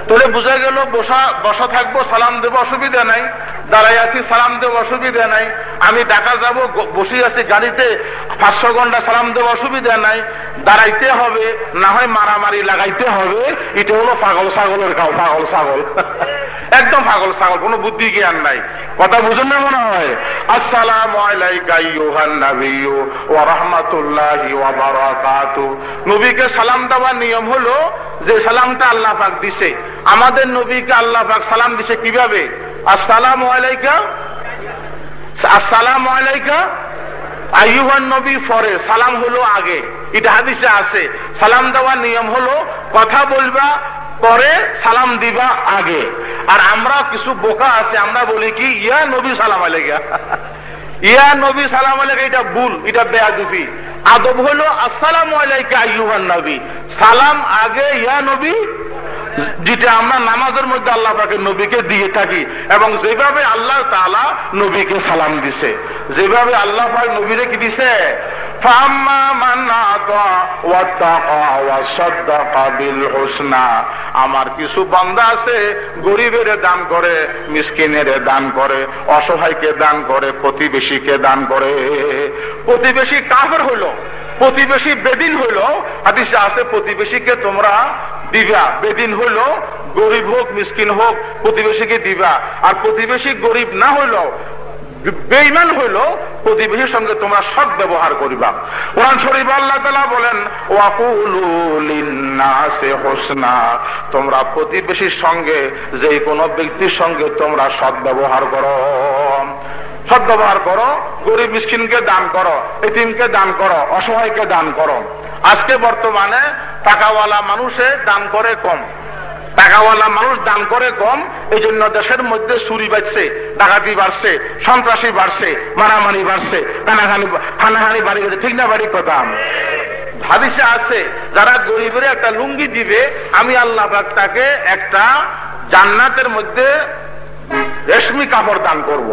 তোরে বোঝা গেল, বসা বসা থাকব, সালাম দেবো, অসুবিধা নাই। দাঁড়াই আছি, সালাম দেবো, অসুবিধা নাই। আমি ঢাকা যাব বসে আছি গাড়িতে, পাঁচশো ঘণ্টা সালাম দেবো, অসুবিধা নাই। দাঁড়াইতে হবে, না হয় মারামারি লাগাইতে হবে। এটা হলো পাগল ছাগলের খাও পাগল ছাগল। একদম পাগল ছাগল, কোনো বুদ্ধি জ্ঞান নাই। কথা বুঝেন না মনে হয়? আসসালাম নবীকে সালাম দেওয়ার নিয়ম হলো, যে সালামটা আল্লাহ পাক দিছে আমাদের নবীকে আল্লাহ সালাম দিছে কীভাবে? আসসালাম আলাইকা। আসসালাম আলাইকা। নবী পরে, সালাম হলো আগে। এটা হাদিসে আছে। সালাম দেওয়ার নিয়ম হলো, কথা বলবা, পরে সালাম দিবা আগে। আর আমরা কিছু বোকা আছে, আমরা বলি কি, ইয়া নবী সালাম আলাইকা। ইয়া নবী সালাম আলাইকা, এটা ভুল, এটা বেয়াদুফি আদব হলো, আসসালাম আলাইকা আইয়ুহান নবী। সালাম আগে, ইয়া নবী যেটা আমরা নামাজের মধ্যে আল্লাহ পাকে নবীকে দিয়ে থাকি এবং যেভাবে আল্লাহ তালা নবীকে সালাম দিছে, যেভাবে আল্লাহ পাক নবীরে কি দিছে? আমার কিছু বান্দা আছে, গরিবের দান করে, মিসকিনের দান করে, অসহায়কে দান করে, প্রতিবেশীকে দান করে। প্রতিবেশী কাফের হইল প্রতিবেশী বেদিন হইল, হাদিসে আছে, প্রতিবেশীকে তোমরা দিবা। বেদিন হইল, গরিব হোক, মিসকিন হোক, প্রতিবেশীকে দিবা। আর প্রতিবেশী গরিব না হইল বেইমান হইল, প্রতিবেশীর সঙ্গে তোমরা সৎ ব্যবহার করিবা। কোরআন শরীফ আল্লাহ তালা বলেন হোসনা। তোমরা প্রতিবেশীর সঙ্গে যে কোনো ব্যক্তির সঙ্গে তোমরা সৎ ব্যবহার করো। সৎ ব্যবহার করো, গরিব মিসকিনকে দান করো, এতিমকে দান করো, অসহায়কে দান করো। আজকে বর্তমানে টাকাওয়ালা মানুষে দান করে কম। টাকাওয়ালা মানুষ দান করে কম এই জন্য দেশের মধ্যে চুরি বাড়ছে, ডাকাতি বাড়ছে, সন্ত্রাসী বাড়ছে, মারামারি বাড়ছে কানাহানি হানাহানি বাড়ি গেছে, ঠিক না বাড়ি কথা? হাদিসে আছে, যারা গরিবের একটা লুঙ্গি দিবে, আমি আল্লাহ তাকে একটা জান্নাতের মধ্যে রেশমি কাপড় দান করব।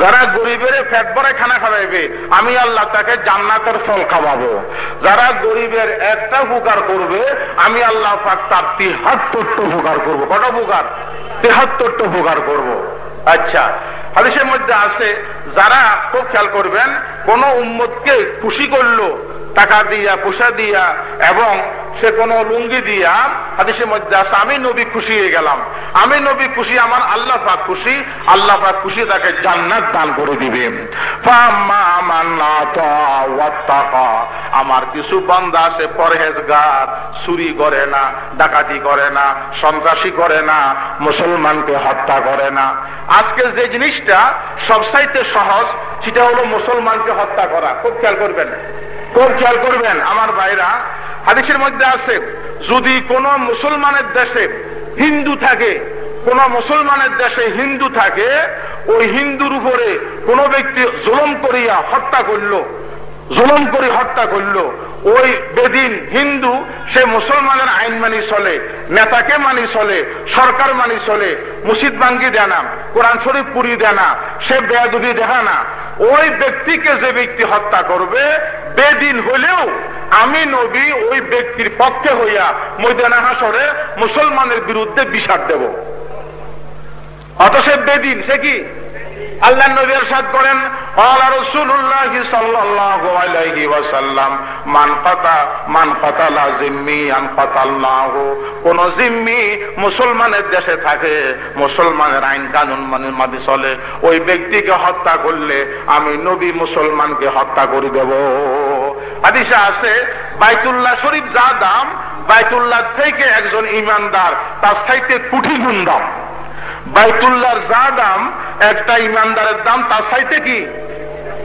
যারা গরিবের ফ্যাট ভরে খানা খাওয়াইবে, আমি আল্লাহ তাকে জান্নাতের ফল খাওয়াবো। যারা গরিবের একটা উপকার করবে, আমি আল্লাহ পাক তার তিহাত্তরটা উপকার করব। কটা উপকার? তেহাত্তরটা উপকার করব। আচ্ছা হাদিসের মধ্যে আছে, যারা খুব খেয়াল করবেন, কোন উম্মতকে খুশি করল, টাকা দিয়া, পয়সা দিয়া, এবং সে কোন লুঙ্গি দিয়া, হাদিসের মধ্যে আছে, আমি নবী খুশি হয়ে গেলাম। আমি নবী খুশি, আমার আল্লাহ পাক খুশি, আল্লাহ পাক খুশি তাকে জান্নাত দান করে দিবে। আমার কিছু বান্দা আছে, পরহেজগার, চুরি করে না, ডাকাতি করে না, সন্ত্রাসী করে না, মুসলমানকে হত্যা করে না। আজকে যে জিনিসটা সবসাইতে সহজ, সেটা হলো মুসলমানকে হত্যা করা। খুব খেয়াল করবেন। খুব খেয়াল করবেন, আমার ভাইরা। হাদিসের মধ্যে আছে, যদি কোন মুসলমানের দেশে হিন্দু থাকে কোন মুসলমানের দেশে হিন্দু থাকে, ওই হিন্দুর উপরে কোন ব্যক্তি জুলম করিয়া হত্যা করল, জুলম করে হত্যা করল, ওই বেদিন হিন্দু, সে মুসলমানের আইন মানি চলে, নেতাকে মানি চলে, সরকার মানি চলে মুসিদ বাঙ্গি দেয় না, কোরআন শরীফ পুরি দেয় না, সে বেয়াদুবি দেখা না। ওই ব্যক্তিকে যে ব্যক্তি হত্যা করবে, বেদিন হলেও আমি নবী ওই ব্যক্তির পক্ষে হইয়া মৈদানা হাসরে মুসলমানের বিরুদ্ধে বিষাদ দেব। অত সে বেদিন সে কি আল্লাহ নবী এরশাদ করেন قال رسول الله صلى الله عليه وسلم মান قطع মান قتل জিম্মিয়ান قتلناه কোন জিম্মি মুসলমানের দেশে থাকে মুসলমানের আইন কানুন মানে মাঝে চলে ওই ব্যক্তিকে হত্যা করলে আমি নবী মুসলমানকে হত্যা করে দেব হাদিসে আছে বাইতুল্লাহ শরীফ যা দাম বাইতুল্লাহ থেকে একজন ইমানদার তার চাইতে কুঠি গুণ দাম বাইতুল্লাহর যা দাম, একটা ইমানদারের দাম, তার সাইতে কি?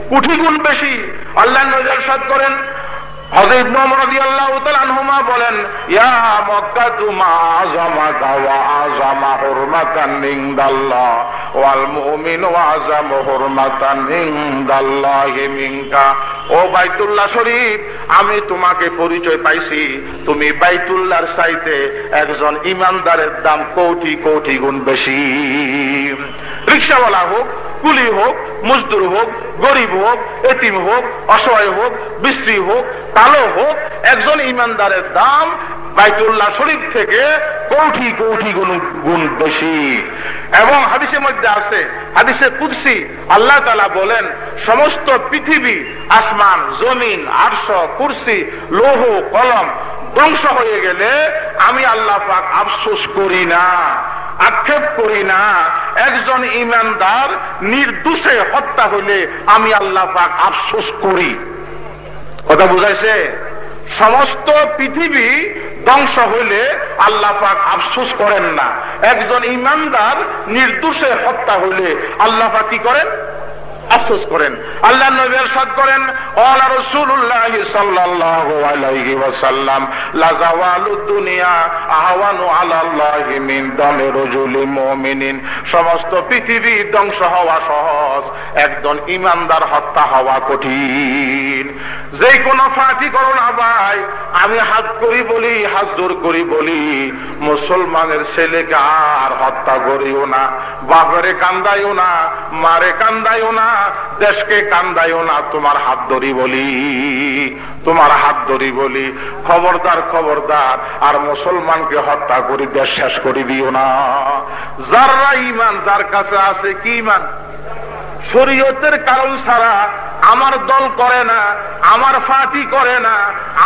কুঠি গুণ বেশি। আল্লাহ নজর করেন আমি তোমাকে পরিচয় পাইছি, তুমি বাইতুল্লাহর সাইতে একজন ইমানদারের দাম কোটি কোটি গুণ বেশি। রিক্সাওয়ালা হোক, কুলি হোক, মজদুর হোক, গরিব হোক, এতিম হোক, অসহায় হোক বৃষ্টি হোক কালো হোক, একজন ইমানদারের দাম বাইতুল্লাহ শরীফ থেকে কৌঠি কৌঠি গুণ গুণ বেশি। এবং হাদিসের মধ্যে আছে হাদিসে কুদসি, আল্লাহ তালা বলেন, সমস্ত পৃথিবী, আসমান, জমিন, আরশ, কুরসি, লৌহ, কলম ধ্বংস হয়ে গেলে আমি আল্লাহ পাক আফসোস করি না, আক্ষেপ করি না। একজন ইমানদার নির্দোষে হত্যা হইলে আমি আল্লাহ পাক আফসোস করি। কথা বুঝাইছে? সমস্ত পৃথিবী ধ্বংস হইলে আল্লাহ পাক আফসোস করেন না। একজন ইমানদার নির্দোষে হত্যা হইলে আল্লাহ পাক কি করেন? আফসোস করেন। আল্লাহ নবী এরশাদ করেন ওয়ালা রাসূলুল্লাহ সাল্লাল্লাহু আলাইহি ওয়াসাল্লাম, লা জাওয়ালুদ দুনিয়া আহওয়ানু আলাল্লাহি মিন দামি রাজুলি মুমিনিন। সমস্ত পৃথিবী ধ্বংস হওয়া সহজ, একজন ইমানদার হত্যা হওয়া কঠিন। যে কোনো ফাঁকি করো না ভাই, আমি হাত করি বলি, হাত জোর করি বলি, মুসলমানের ছেলেকে আর হত্যা করিও না, বাপরে কান্দাইও না, মারে কান্দাইও না দেশকে কান্দাইও না, তোমার হাত ধরি বলি। তোমার হাত ধরি বলি। খবরদার খবরদার, আর মুসলমানকে হত্যা করি, দেশ শেষ করে দিও না। যাররা ইমান যার কাছে আছে কি ইমান শরীয়তের কারণ ছাড়া আমার দল করে না, আমার ফাটি করে না,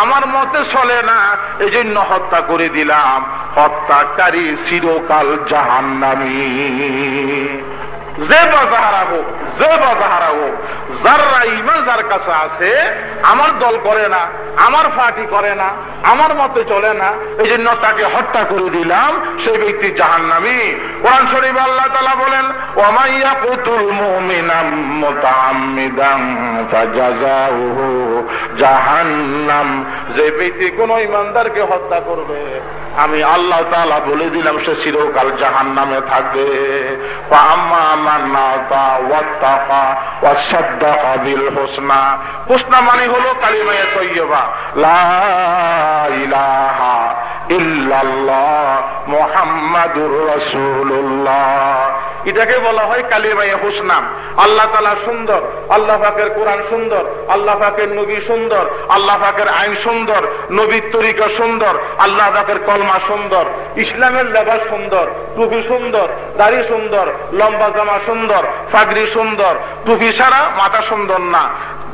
আমার মতে চলে না এই জন্য হত্যা করে দিলাম। হত্যাকারী চিরকাল জাহান্নামী। আমার দল করে না, আমার পার্টি করে না, আমার মতে চলে না এই জন্য তাকে হত্যা করে দিলাম সেই ব্যক্তি জাহান নামি কোরআন শরীফ আল্লাহ তালা বলেন ওমাইয়া পুতুল জাহান্নাম। যে ব্যক্তি কোন ইমানদারকে হত্যা করবে, আমি আল্লাহ তাআলা বলে দিলাম, সে চিরকাল জাহান্নামে থাকবে। আম্মা মানে হলো কালিমায়ে তৈয়বা। লা ইলাহা এটাকে বলা হয় কালিমায়ে হুসনাম আল্লাহ তালা সুন্দর, আল্লাহ পাকের কোরআন সুন্দর, আল্লাহ পাকের নবী সুন্দর, আল্লাহ পাকের আইন সুন্দর, নবীর তরিকা সুন্দর, আল্লাহ পাকের কলমা সুন্দর। ইসলামের লেবাস সুন্দর, টুপি সুন্দর, দাড়ি সুন্দর, লম্বা জামা সুন্দর ফাগরি সুন্দর টুপি ছাড়া মাথা সুন্দর না।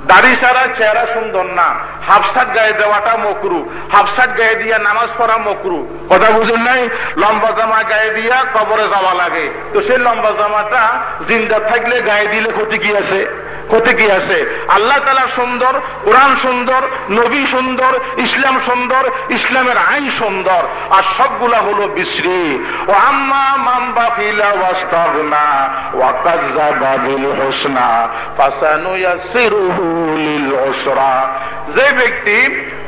দাড়ি ছাড়া চেহারা সুন্দর না। হাফসাট গায়ে দেওয়াটা মকরু। হাফসাট গায়ে দিয়া নামাজ পড়া মকরু। কথা বুঝেন নাই? লম্বা জামা গায়ে দিয়া কবরে যাওয়া লাগে। তো সেই লম্বা জামাটা জিন্দা থাকলে গায়ে দিলে ক্ষতি কি আছে? ক্ষতি কি আছে? আল্লাহ তালা সুন্দর, কোরআন সুন্দর, নবী সুন্দর, ইসলাম সুন্দর, ইসলামের আইন সুন্দর। আর সবগুলা হলো বিশ্রী। ও আম্মা মাম্বা ফিলা ওয়াস্তাগনা ওয়াকাজ্জাবা বিল হুসনা ফাসানুয়াসিরুহু যে ব্যক্তি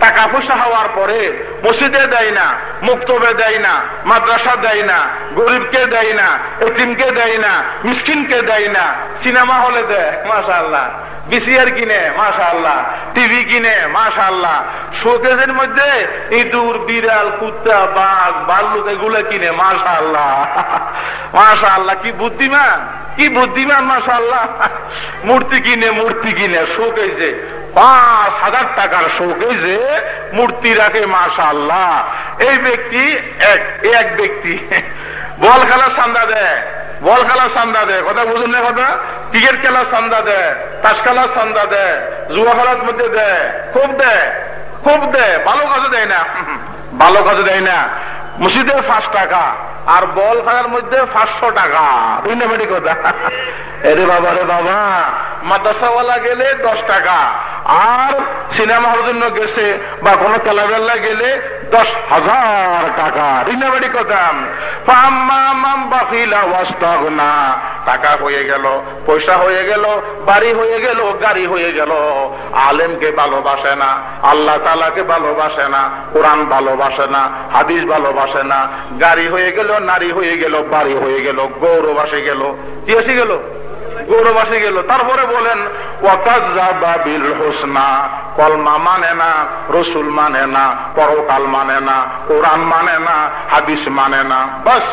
টাকা পয়সা হওয়ার পরে মসজিদে দেয় না, মুক্তবে দেয় না, মাদ্রাসা দেয় না, গরিবকে দেয় না, এতিমকে দেয় না, মিসকিনকে দেয় না, সিনেমা হলে দেয় মাসা আল্লাহ বিসিআর কিনে মাসা আল্লাহ টিভি কিনে মাসা আল্লাহ শোকেজের মধ্যে ইঁদুর, বিড়াল, কুত্তা, বাঘ, বাল্লুক এগুলো কিনে মাসা আল্লাহ মাসা আল্লাহ কি বুদ্ধিমান? কি বুদ্ধিমান মাসা আল্লাহ মূর্তি কিনে মূর্তি কিনে শোকেজে পাঁচ হাজার টাকার শোকেজে মূর্তি রাখে মাসা আল্লাহ এই ব্যক্তি এক এক ব্যক্তি। বল খেলার সান্দা দেয় বল খেলার সান্দা দেয় কথা বুঝুন না কথা? ক্রিকেট খেলার সান্দা দেয় তাস খেলার সান্দা দেয় জুয়া খেলার মধ্যে দেয় খুব দেয় খুব দেয় ভালো কাজে দেয় না। ভালো কাজে দেয় না। মসজিদে পাঁচ টাকা, আর বল খেলার মধ্যে পাঁচশো টাকা। দুই কথা এরে বাবা রে বাবা। মাদ্রাসাওয়ালা গেলে দশ টাকা, আর সিনেমা হল জন্য গেছে বা কোন খেলাবেলা গেলে দশ হাজার টাকা। রিনাবাড়ি কথা টাকা হয়ে গেল, পয়সা হয়ে গেল, বাড়ি হয়ে গেল, গাড়ি হয়ে গেল। আলেমকে ভালোবাসে না। আল্লাহ তালাকে ভালোবাসে না, কোরআন ভালোবাসে না, হাদিস ভালোবাসে না, গাড়ি হয়ে গেল, নারী হয়ে গেল, বাড়ি হয়ে গেল গৌরব আসে গেল, কি এসে গেল? গৌরব আসে গেল। তারপরে বলেন বিল হোসনা কলমা মানে না, রসুল মানে না, পরকাল মানে না, কোরআন মানে না, হাদিস মানে না, বাস।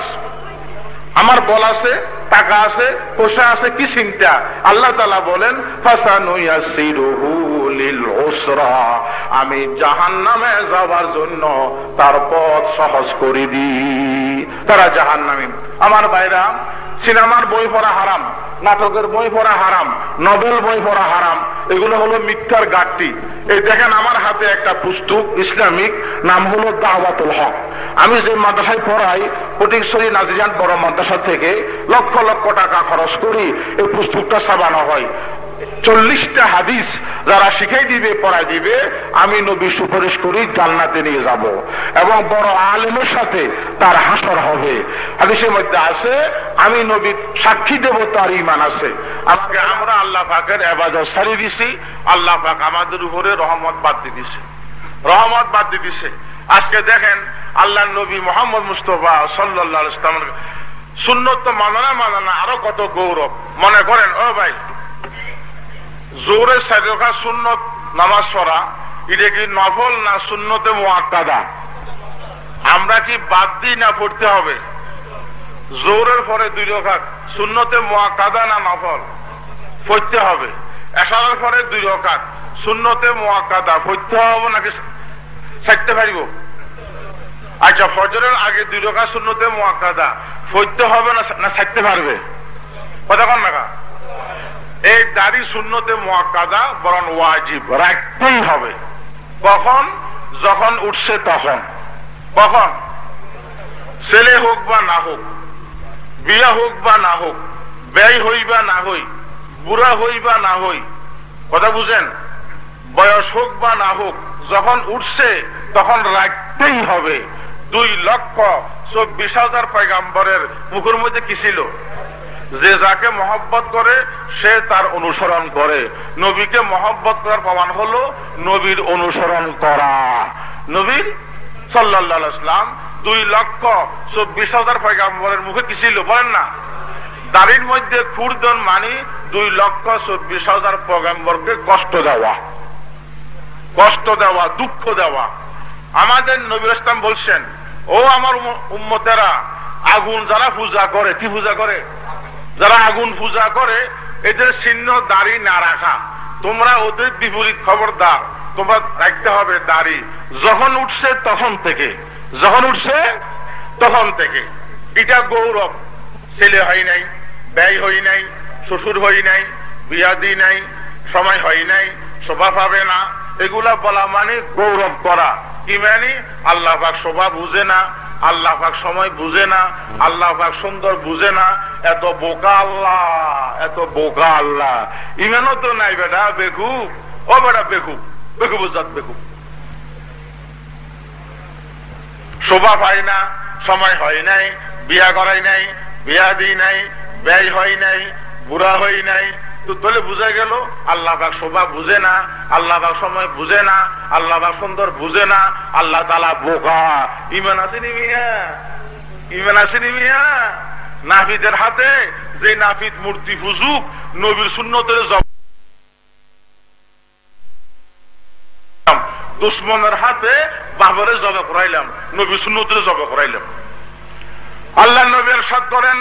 আমার বল আছে, টাকা আছে পোষা আছে, কি চিন্তা? আল্লাহ তালা বলেন আমি জাহান নামে যাবার জন্য তার পথ সহজ করে দিই। তারা জাহান নামে আমার বাইরা সিনেমার বই পড়া হারাম, নাটকের বই পড়া হারাম, নভেল বই পড়া হারাম, এগুলো হলো মিথ্যার গাঠটি এই দেখেন আমার হাতে একটা পুস্তক, ইসলামিক, নাম হলো দাওয়াতুল হক। আমি যে মাদ্রাসায় পড়াই ফটিকশরী নাজিরান বড় মাদ্রাসা থেকে লক্ষ লক্ষ টাকা খরচ করি, এই পুস্তকটা সাবানো হয়। চল্লিশটা হাদিস যারা শিখাই দিবে পড়াই দিবে, আমি নবী সুপারিশ করি, জান্নাতে নিয়ে যাব। এবং বড় আলেমের সাথে তার হাসর হবে। হাদিসের মধ্যে আছে, আমি নবী সাক্ষী দেব, তার ইমান আছে। আমাকে আমরা আল্লাহ পাকের এবাদত সারি দিছি, আল্লাহ পাক আমাদের উপরে রহমত বাদ দিয়ে দিছে। রহমত বাদ দিয়ে দিছে। আজকে দেখেন আল্লাহ নবী মোহাম্মদ মুস্তফা সাল্লাহ ইসলামের সুন্নত তো মানানা মানানা, আরও কত গৌরব। মনে করেন, ও ভাই জোরে সাইদা সুন্নত নামাজ পড়া, এটা কি নফল না সুন্নতে মোয়াক্কাদা আমরা কি বাদ দিই না পড়তে হবে? জোরের পরে দুই রকাত শূন্যতে মোয়াক্কাদা না নফল? পড়তে হবে। এসারের পরে দুই রকাত শূন্যতে মোয়াক্কাদা পড়তে হবে নাকি ছাড়তে পারিব? আচ্ছা ফজরের আগে দুই রকাত শূন্যতে মোয়াক্কাদা পড়তে হবে না না ছাড়তে পারবে? কথা কন না এই দাড়ি শূন্যতে মোয়াক্কাদা বরং ওয়াজিব, রাখতেই হবে। কখন? যখন উঠছে তখন। কখন? ছেলে হোক বা না হোক, বিয়া হোক বা না হোক, ব্যয় হই বা না হই, বুড়া হই বা না হই, কথা বুঝেন? বয়স হোক বা না হোক, যখন উঠছে তখন রাখতেই হবে। দুই লক্ষ চব্বিশ হাজার পয়গাম্বরের মুখের মধ্যে কি ছিল? যে যাকে মহব্বত করে, সে তার অনুসরণ করে। নবীকে মহব্বত করার প্রমাণ হলো নবীর অনুসরণ করা। নবীর সাল্লাহ দুই লক্ষ চব্বিশ হাজার পয়গাম্বরের মুখে কি ছিল, বলেন না? দাড়ির মধ্যে খুরদন মানি দুই লক্ষ চব্বিশ হাজার পয়গাম্বরকে কষ্ট দেওয়া। কষ্ট দেওয়া, দুঃখ দেওয়া। আমাদের নবীর ইসলাম বলছেন, ও আমার উম্মতেরা, আগুন যারা পূজা করে, কি পূজা করে? যারা আগুন পূজা করে, এদের চিহ্ন দাড়ি না রাখা। তোমরা ওদের বিপরীত খবরদার। তোমরা রাখতে হবে দাড়ি। যখন উঠছে তখন থেকে। যখন উঠছে তখন থেকে। এটা গৌরব। ছেলে হয় নাই, ব্যয় হই নাই, শ্বশুর হই নাই, বিয়া দি নাই, সময় হয় নাই, শোভা পাবে না। এগুলা বলা মানে গৌরব করা। কি মানে? আল্লাহ শোভা বুঝে না। আল্লাহ পাক সময় বুঝে না, আল্লাহ পাক সুন্দর বুঝে না, এত বোকা আল্লাহ, এত বোকা আল্লাহ। ইমানও তো নাই বেটা, বেকু। ও বেটা, বেকু। বেকু বুঝাত বেকু। শোভা পাই না, সময় হয় নাই, বিয়া করাই নাই, বিয়া দিই নাই, ব্যয় হয় নাই, বুড়া হয় নাই তো তোলে বুঝা গেল, আল্লাহ পাক শোভা বুঝে না, আল্লাহ পাক সময় বুঝে না, আল্লাহ পাক সুন্দর বুঝে না, আল্লাহ তালা বোকা। ইমান আসেনি মিয়া? ইমান আসেনি মিয়া? নাফিদের হাতে যে নাফিদ মূর্তি ফুজুক নবীর শূন্যতের দুশ্মনের হাতে বাবরে জবে করাইলাম নবী শূন্যতের জবে করাইলাম। আল্লাহ নবীর সাদ করেন,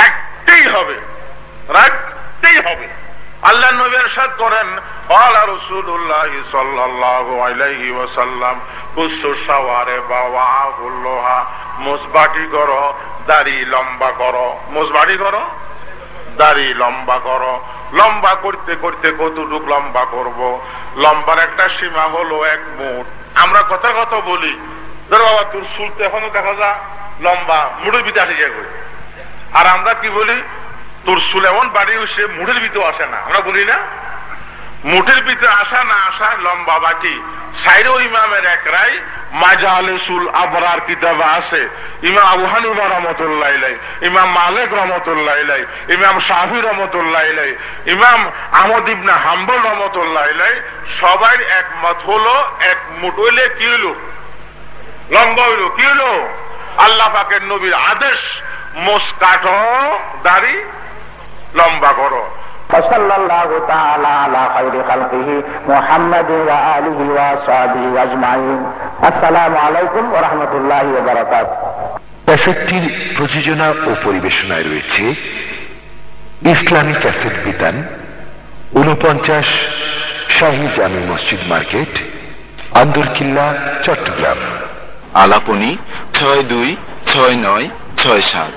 রাখতেই হবে রাখতেই হবে। আল্লাহ নবীর সাদ করেন আলা রসুল্লাহ সাল্লাল্লাহু আলাইহি ওয়াসাল্লাম, কুসু সাওয়ারে বাওয়া হুল্লোহা মুসবাটি করো, দাড়ি লম্বা করো। মুসবাটি করো? দাড়ি লম্বা করো। লম্বা করতে করতে কতটুক লম্বা করব? লম্বার একটা সীমা হলো এক মুঠ। আমরা কথা কথা বলি, ধরো বাবা, তোর চুল এখনও দেখা যা লম্বা ভিতরে আসে আর আমরা কি বলি? তোর চুল এমন বাড়ি সে মুঠের ভিতরে আসে না। আমরা বলি না? মুঠের ভিতরে আসা না আসা লম্বা বাটি সাইরো ইমামের এক রায় মাজা আলে সুল আবরার কিতাবে আছে। ইমাম আবু হানিফা রহমতুল্লাহ ইমাম মালিক রহমতুল্লাহ ইমাম শাহি রহমতুল্লাহ ইমাম আহমদ ইবনা হাম্বল রহমতুল্লাহ সবাই একমত হলো এক মুঠ হইলে কি হইল? লম্বা হইল, কি হইল? আল্লাহ পাকের নবীর আদেশ মোস কাটো দাড়ি লম্বা করো وصلى الله تعالى على خير خلقه محمد وآله وصحبه أجمعين السلام عليكم ورحمة الله وبركاته ক্যাসেটটির প্রযোজনা ও পরিবেশনায় রয়েছে ইসলামী ক্যাসেট বিতান উনপঞ্চাশ শাহী জামি মসজিদ মার্কেট আন্দরকিল্লা চট্টগ্রাম আলাপনি ছয় দুই ছয় নয় ছয় সাত